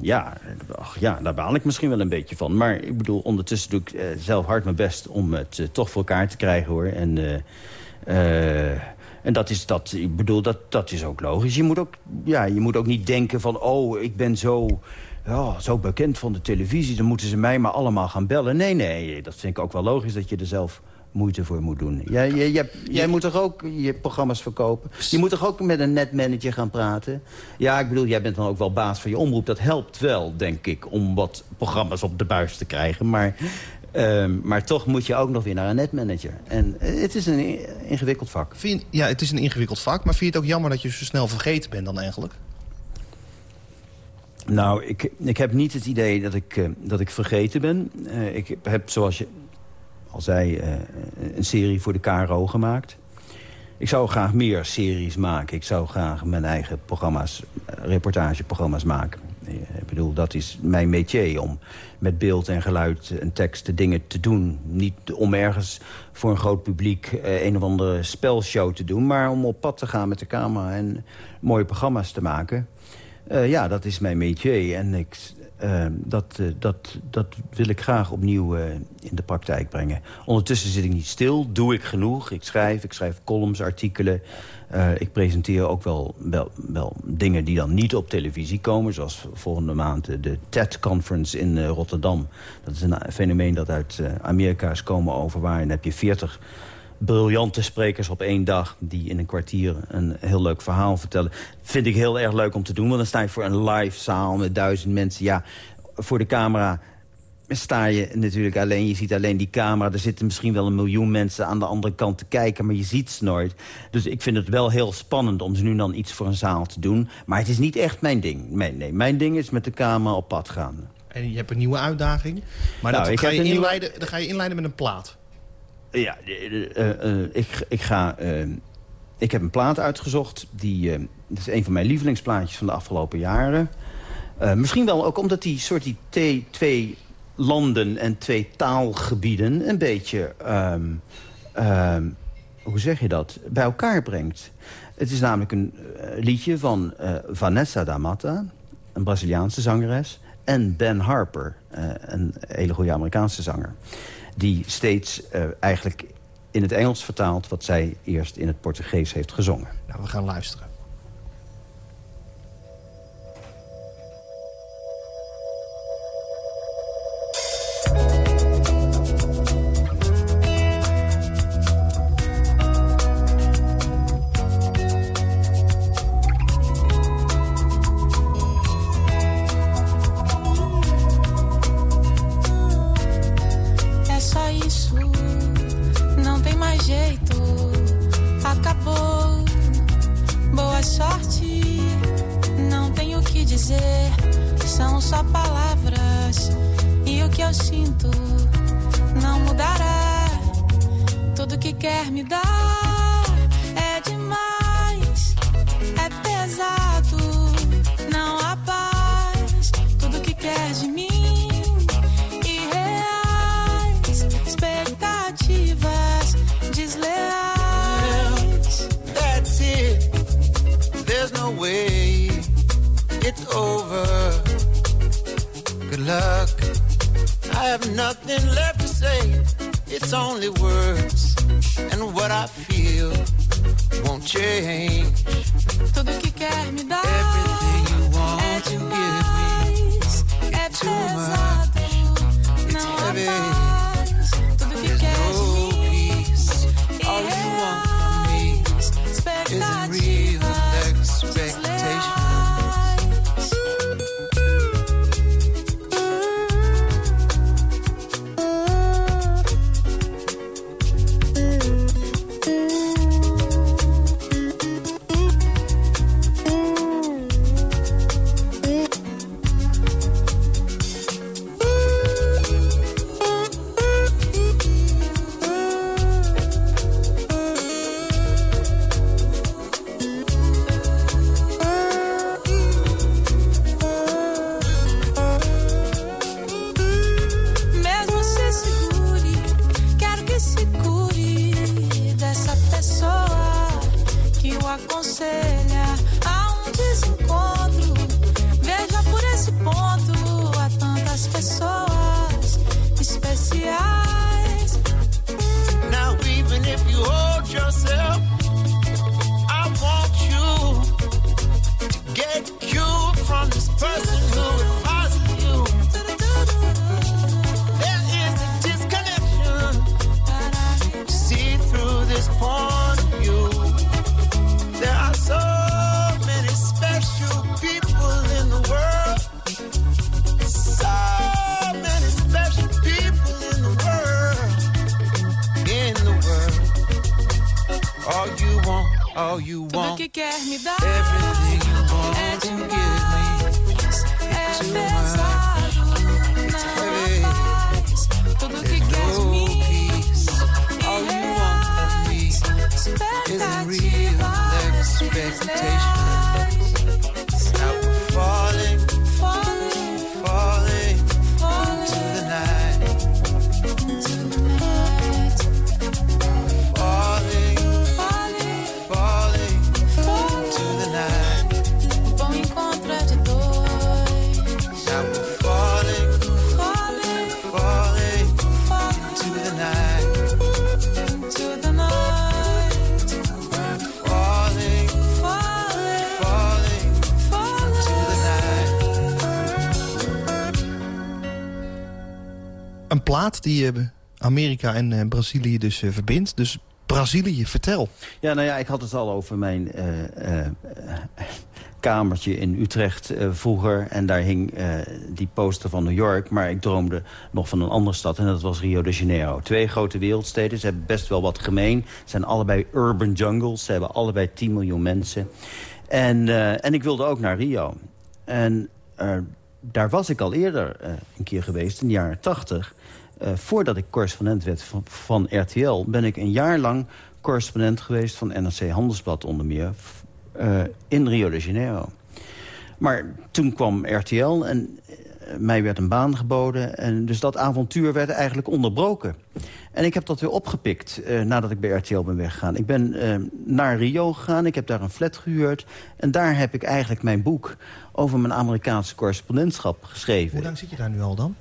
ja, ja, daar baal ik misschien wel een beetje van. Maar ik bedoel, ondertussen doe ik eh, zelf hard mijn best om het eh, toch voor elkaar te krijgen, hoor. En, eh, en dat is, dat, ik bedoel, dat, dat is ook logisch. Je moet ook, ja, je moet ook niet denken van, oh, ik ben zo... Ja, zo bekend van de televisie, dan moeten ze mij maar allemaal gaan bellen. Nee, nee, dat vind ik ook wel logisch dat je er zelf moeite voor moet doen. Jij, jij, jij, jij moet toch ook je programma's verkopen? Je moet toch ook met een netmanager gaan praten? Ja, ik bedoel, jij bent dan ook wel baas van je omroep. Dat helpt wel, denk ik, om wat programma's op de buis te krijgen. Maar, ehm, maar toch moet je ook nog weer naar een netmanager. En het is een ingewikkeld vak. Vind, ja, het is een ingewikkeld vak, maar vind je het ook jammer dat je zo snel vergeten bent dan eigenlijk? Nou, ik, ik heb niet het idee dat ik, eh, dat ik vergeten ben. Eh, ik heb, zoals je al zei, eh, een serie voor de KRO gemaakt. Ik zou graag meer series maken. Ik zou graag mijn eigen programma's, eh, reportageprogramma's maken. Eh, Ik bedoel, dat is mijn métier om met beeld en geluid en tekst de dingen te doen. Niet om ergens voor een groot publiek een of andere spelshow te doen... maar om op pad te gaan met de camera en mooie programma's te maken. Ja, dat is mijn métier. En ik, eh, dat, eh, dat, dat wil ik graag opnieuw eh, in de praktijk brengen. Ondertussen zit ik niet stil, doe ik genoeg. Ik schrijf, ik schrijf columns, artikelen. Eh, ik presenteer ook wel, wel, wel dingen die dan niet op televisie komen. Zoals volgende maand de TED-conference in Rotterdam. Dat is een fenomeen dat uit Amerika is komen over waar. En dan heb je 40 briljante sprekers op één dag... die in een kwartier een heel leuk verhaal vertellen. Vind ik heel erg leuk om te doen, want dan sta je voor een live zaal... met duizend mensen. Ja, voor de camera sta je natuurlijk alleen. Je ziet alleen die camera. Er zitten misschien wel een miljoen mensen aan de andere kant te kijken... maar je ziet ze nooit. Dus ik vind het wel heel spannend om ze nu dan iets voor een zaal te doen. Maar het is niet echt mijn ding. Nee, nee, mijn ding is met de camera op pad gaan. En je hebt een nieuwe uitdaging. Maar Nou, dat ik ga je een nieuwe- inleiden, dan ga je inleiden met een plaat. Ja, eh, eh, eh, ik, ik ga... ik heb een plaat uitgezocht. Die, dat is een van mijn lievelingsplaatjes van de afgelopen jaren. Misschien wel ook omdat die soort die twee landen en twee taalgebieden... een beetje, ehm, ehm, hoe zeg je dat, bij elkaar brengt. Het is namelijk een liedje van Vanessa da Mata, een Braziliaanse zangeres... en Ben Harper, een hele goede Amerikaanse zanger die steeds eh, eigenlijk in het Engels vertaalt... wat zij eerst in het Portugees heeft gezongen. Nou, we gaan luisteren. Plaat die eh, Amerika en eh, Brazilië dus eh, verbindt. Dus Brazilië, vertel. Ja, nou ja, ik had het al over mijn kamertje in Utrecht vroeger. En daar hing die poster van New York. Maar ik droomde nog van een andere stad en dat was Rio de Janeiro. Twee grote wereldsteden, ze hebben best wel wat gemeen. Het zijn allebei urban jungles, ze hebben allebei 10 miljoen mensen. En, en ik wilde ook naar Rio. En daar was ik al eerder eh, een keer geweest, in de jaren 80... Eh, voordat ik correspondent werd van, van RTL... ben ik een jaar lang correspondent geweest van NRC Handelsblad onder meer... eh, in Rio de Janeiro. Maar toen kwam RTL en mij werd een baan geboden. En dus dat avontuur werd eigenlijk onderbroken. En ik heb dat weer opgepikt eh, nadat ik bij RTL ben weggegaan. Ik ben eh, naar Rio gegaan, ik heb daar een flat gehuurd. En daar heb ik eigenlijk mijn boek over mijn Amerikaanse correspondentschap geschreven. Hoe lang zit je daar nu al dan?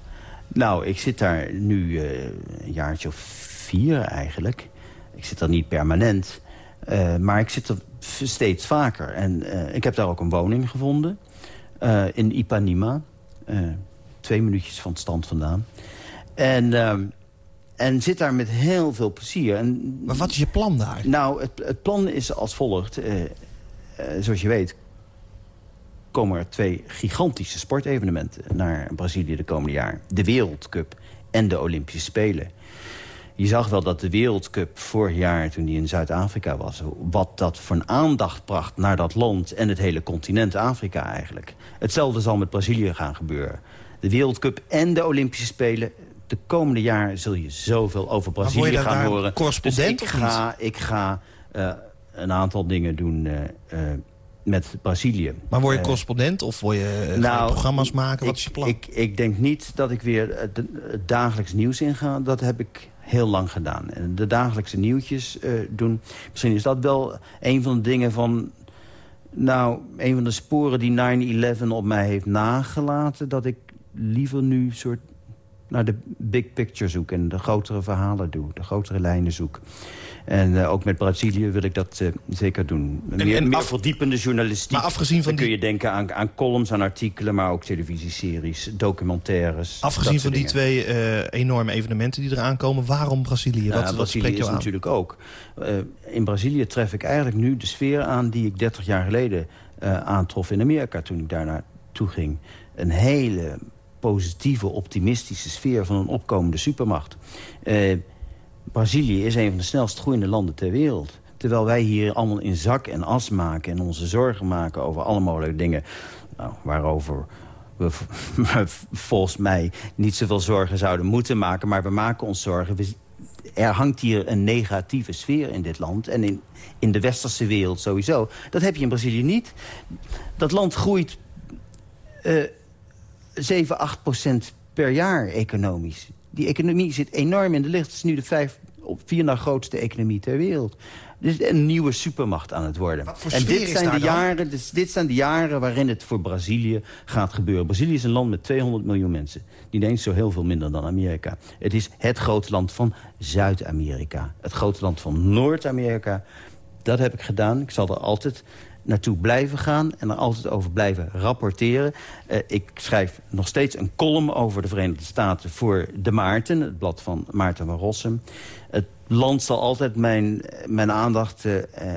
Nou, ik zit daar nu eh, een jaartje of vier eigenlijk. Ik zit er niet permanent. eh, maar ik zit er steeds vaker. En eh, ik heb daar ook een woning gevonden. eh, in Ipanema. Eh, twee minuutjes van het stand vandaan. En, ehm, en zit daar met heel veel plezier. En, Maar wat is je plan daar? nou, het, het plan is als volgt. Eh, eh, zoals je weet komen er twee gigantische sportevenementen naar Brazilië de komende jaar. De Wereldcup en de Olympische Spelen. Je zag wel dat de Wereldcup vorig jaar, toen die in Zuid-Afrika was... wat dat voor een aandacht bracht naar dat land en het hele continent Afrika eigenlijk. Hetzelfde zal met Brazilië gaan gebeuren. De Wereldcup en de Olympische Spelen... de komende jaar zul je zoveel over Brazilië gaan horen. correspondent dus ik ga, ik ga eh, een aantal dingen doen eh, eh, met Brazilië. Maar word je correspondent of word je, nou, programma's maken? Wat ik, is je plan? Ik, ik denk niet dat ik weer het, het dagelijks nieuws inga. Dat heb ik heel lang gedaan. En de dagelijkse nieuwtjes eh, doen. Misschien is dat wel een van de dingen van... Nou, een van de sporen die 9-11 op mij heeft nagelaten... dat ik liever nu soort naar de big picture zoek... en de grotere verhalen doe, de grotere lijnen zoek. En eh, ook met Brazilië wil ik dat eh, zeker doen. Meer, en meer af- verdiepende journalistiek. Maar afgezien van Dan kun die- je denken aan, aan columns, aan artikelen... maar ook televisieseries, documentaires. Afgezien van die twee eh, enorme evenementen die eraan komen, waarom Brazilië? Nou, wat, wat Brazilië spreekt is aan? natuurlijk ook. In Brazilië tref ik eigenlijk nu de sfeer aan... die ik 30 jaar geleden aantrof in Amerika toen ik daar naartoe ging. Een hele positieve, optimistische sfeer van een opkomende supermacht. Brazilië is een van de snelst groeiende landen ter wereld. Terwijl wij hier allemaal in zak en as maken... en onze zorgen maken over alle mogelijke dingen... Nou, waarover we volgens mij niet zoveel zorgen zouden moeten maken... maar we maken ons zorgen. Er hangt hier een negatieve sfeer in dit land. En in, in de westerse wereld sowieso. Dat heb je in Brazilië niet. Dat land groeit eh 7, 8 procent per jaar economisch. Die economie zit enorm in de licht. Het is nu de vijf op vier na grootste economie ter wereld. Is een nieuwe supermacht aan het worden. En dit zijn, de jaren, dus dit zijn de jaren waarin het voor Brazilië gaat gebeuren. Brazilië is een land met 200 miljoen mensen. Niet eens zo heel veel minder dan Amerika. Het is het grote land van Zuid-Amerika. Het grote land van Noord-Amerika. Dat heb ik gedaan. Ik zal er altijd naartoe blijven gaan en er altijd over blijven rapporteren. Eh, ik schrijf nog steeds een column over de Verenigde Staten voor De Maarten, het blad van Maarten van Rossum. Het land zal altijd mijn, mijn aandacht eh,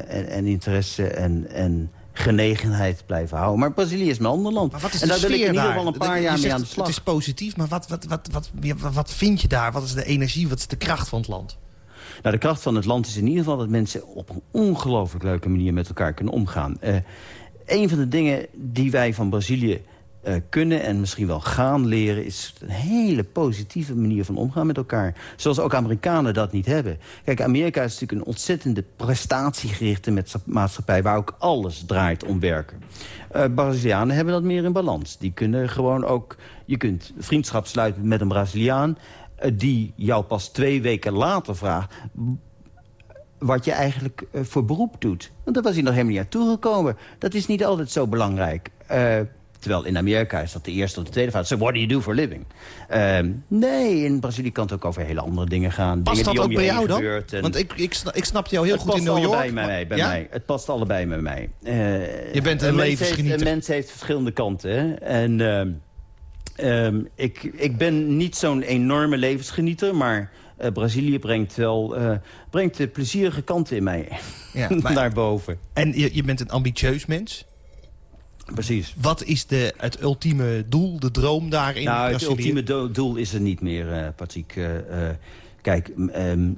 en, en interesse en, en genegenheid blijven houden. Maar Brazilië is mijn ander land. Maar wat is en daar wil ik in ieder geval een paar Je jaar mee aan de slag. Het is positief, maar wat, wat, wat, wat, wat, wat vind je daar? Wat is de energie, wat is de kracht van het land? Nou, de kracht van het land is in ieder geval dat mensen op een ongelooflijk leuke manier met elkaar kunnen omgaan. Eh een van de dingen die wij van Brazilië eh, kunnen en misschien wel gaan leren... is een hele positieve manier van omgaan met elkaar. Zoals ook Amerikanen dat niet hebben. Kijk, Amerika is natuurlijk een ontzettende prestatiegerichte maatschappij... waar ook alles draait om werken. Eh, Brazilianen hebben dat meer in balans. Die kunnen gewoon ook... Je kunt vriendschap sluiten met een Braziliaan... eh, die jou pas twee weken later vraagt wat je eigenlijk eh, voor beroep doet. Want daar was hij nog helemaal niet aan toegekomen. Dat is niet altijd zo belangrijk. Eh, terwijl in Amerika is dat de eerste of de tweede vraag. So what do you do for a living? Ehm, nee, in Brazilië kan het ook over hele andere dingen gaan. Past dingen dat ook bij jou dan? en- Want ik, ik, ik snapte jou heel het goed in past New York. allebei bij mij. Bij ja? mij. Het past allebei bij mij. Je bent een mens levensgenieter. Heeft, een mens heeft verschillende kanten. Hè? En ehm, ik, ik ben niet zo'n enorme levensgenieter... maar eh, Brazilië brengt wel eh, brengt de plezierige kanten in mij Ja, maar- naar boven. En je, je bent een ambitieus mens. Precies. Wat is de, het ultieme doel, de droom daar in nou, het Brazilië? ultieme do- doel is er niet meer, eh Patrick. Eh, eh, kijk, ehm,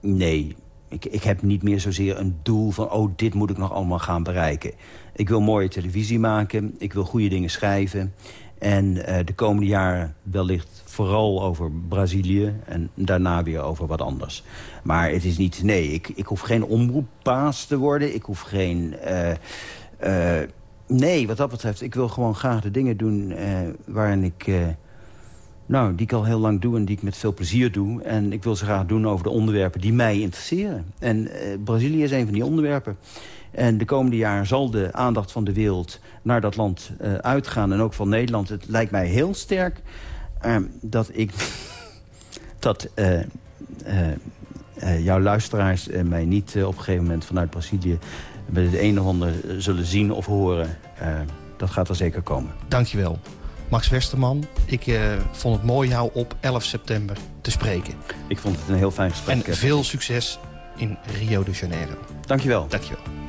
nee. Ik, ik heb niet meer zozeer een doel van... oh, dit moet ik nog allemaal gaan bereiken. Ik wil mooie televisie maken. Ik wil goede dingen schrijven. En eh, de komende jaren wellicht vooral over Brazilië... en daarna weer over wat anders. Maar het is niet... Nee, ik, ik hoef geen omroepbaas te worden. Ik hoef geen... eh, eh, nee, wat dat betreft, ik wil gewoon graag de dingen doen... waarin ik... nou, die ik al heel lang doe en die ik met veel plezier doe. En ik wil ze graag doen over de onderwerpen die mij interesseren. En Brazilië is een van die onderwerpen. En de komende jaren zal de aandacht van de wereld naar dat land eh, uitgaan. En ook van Nederland. Het lijkt mij heel sterk eh, dat ik... dat eh, eh, jouw luisteraars eh, mij niet op een gegeven moment vanuit Brazilië... met het een of ander zullen zien of horen. Dat gaat er zeker komen. Dankjewel. Max Westerman, ik vond het mooi jou op 11 september te spreken. Ik vond het een heel fijn gesprek. En veel succes in Rio de Janeiro. Dankjewel. Dankjewel.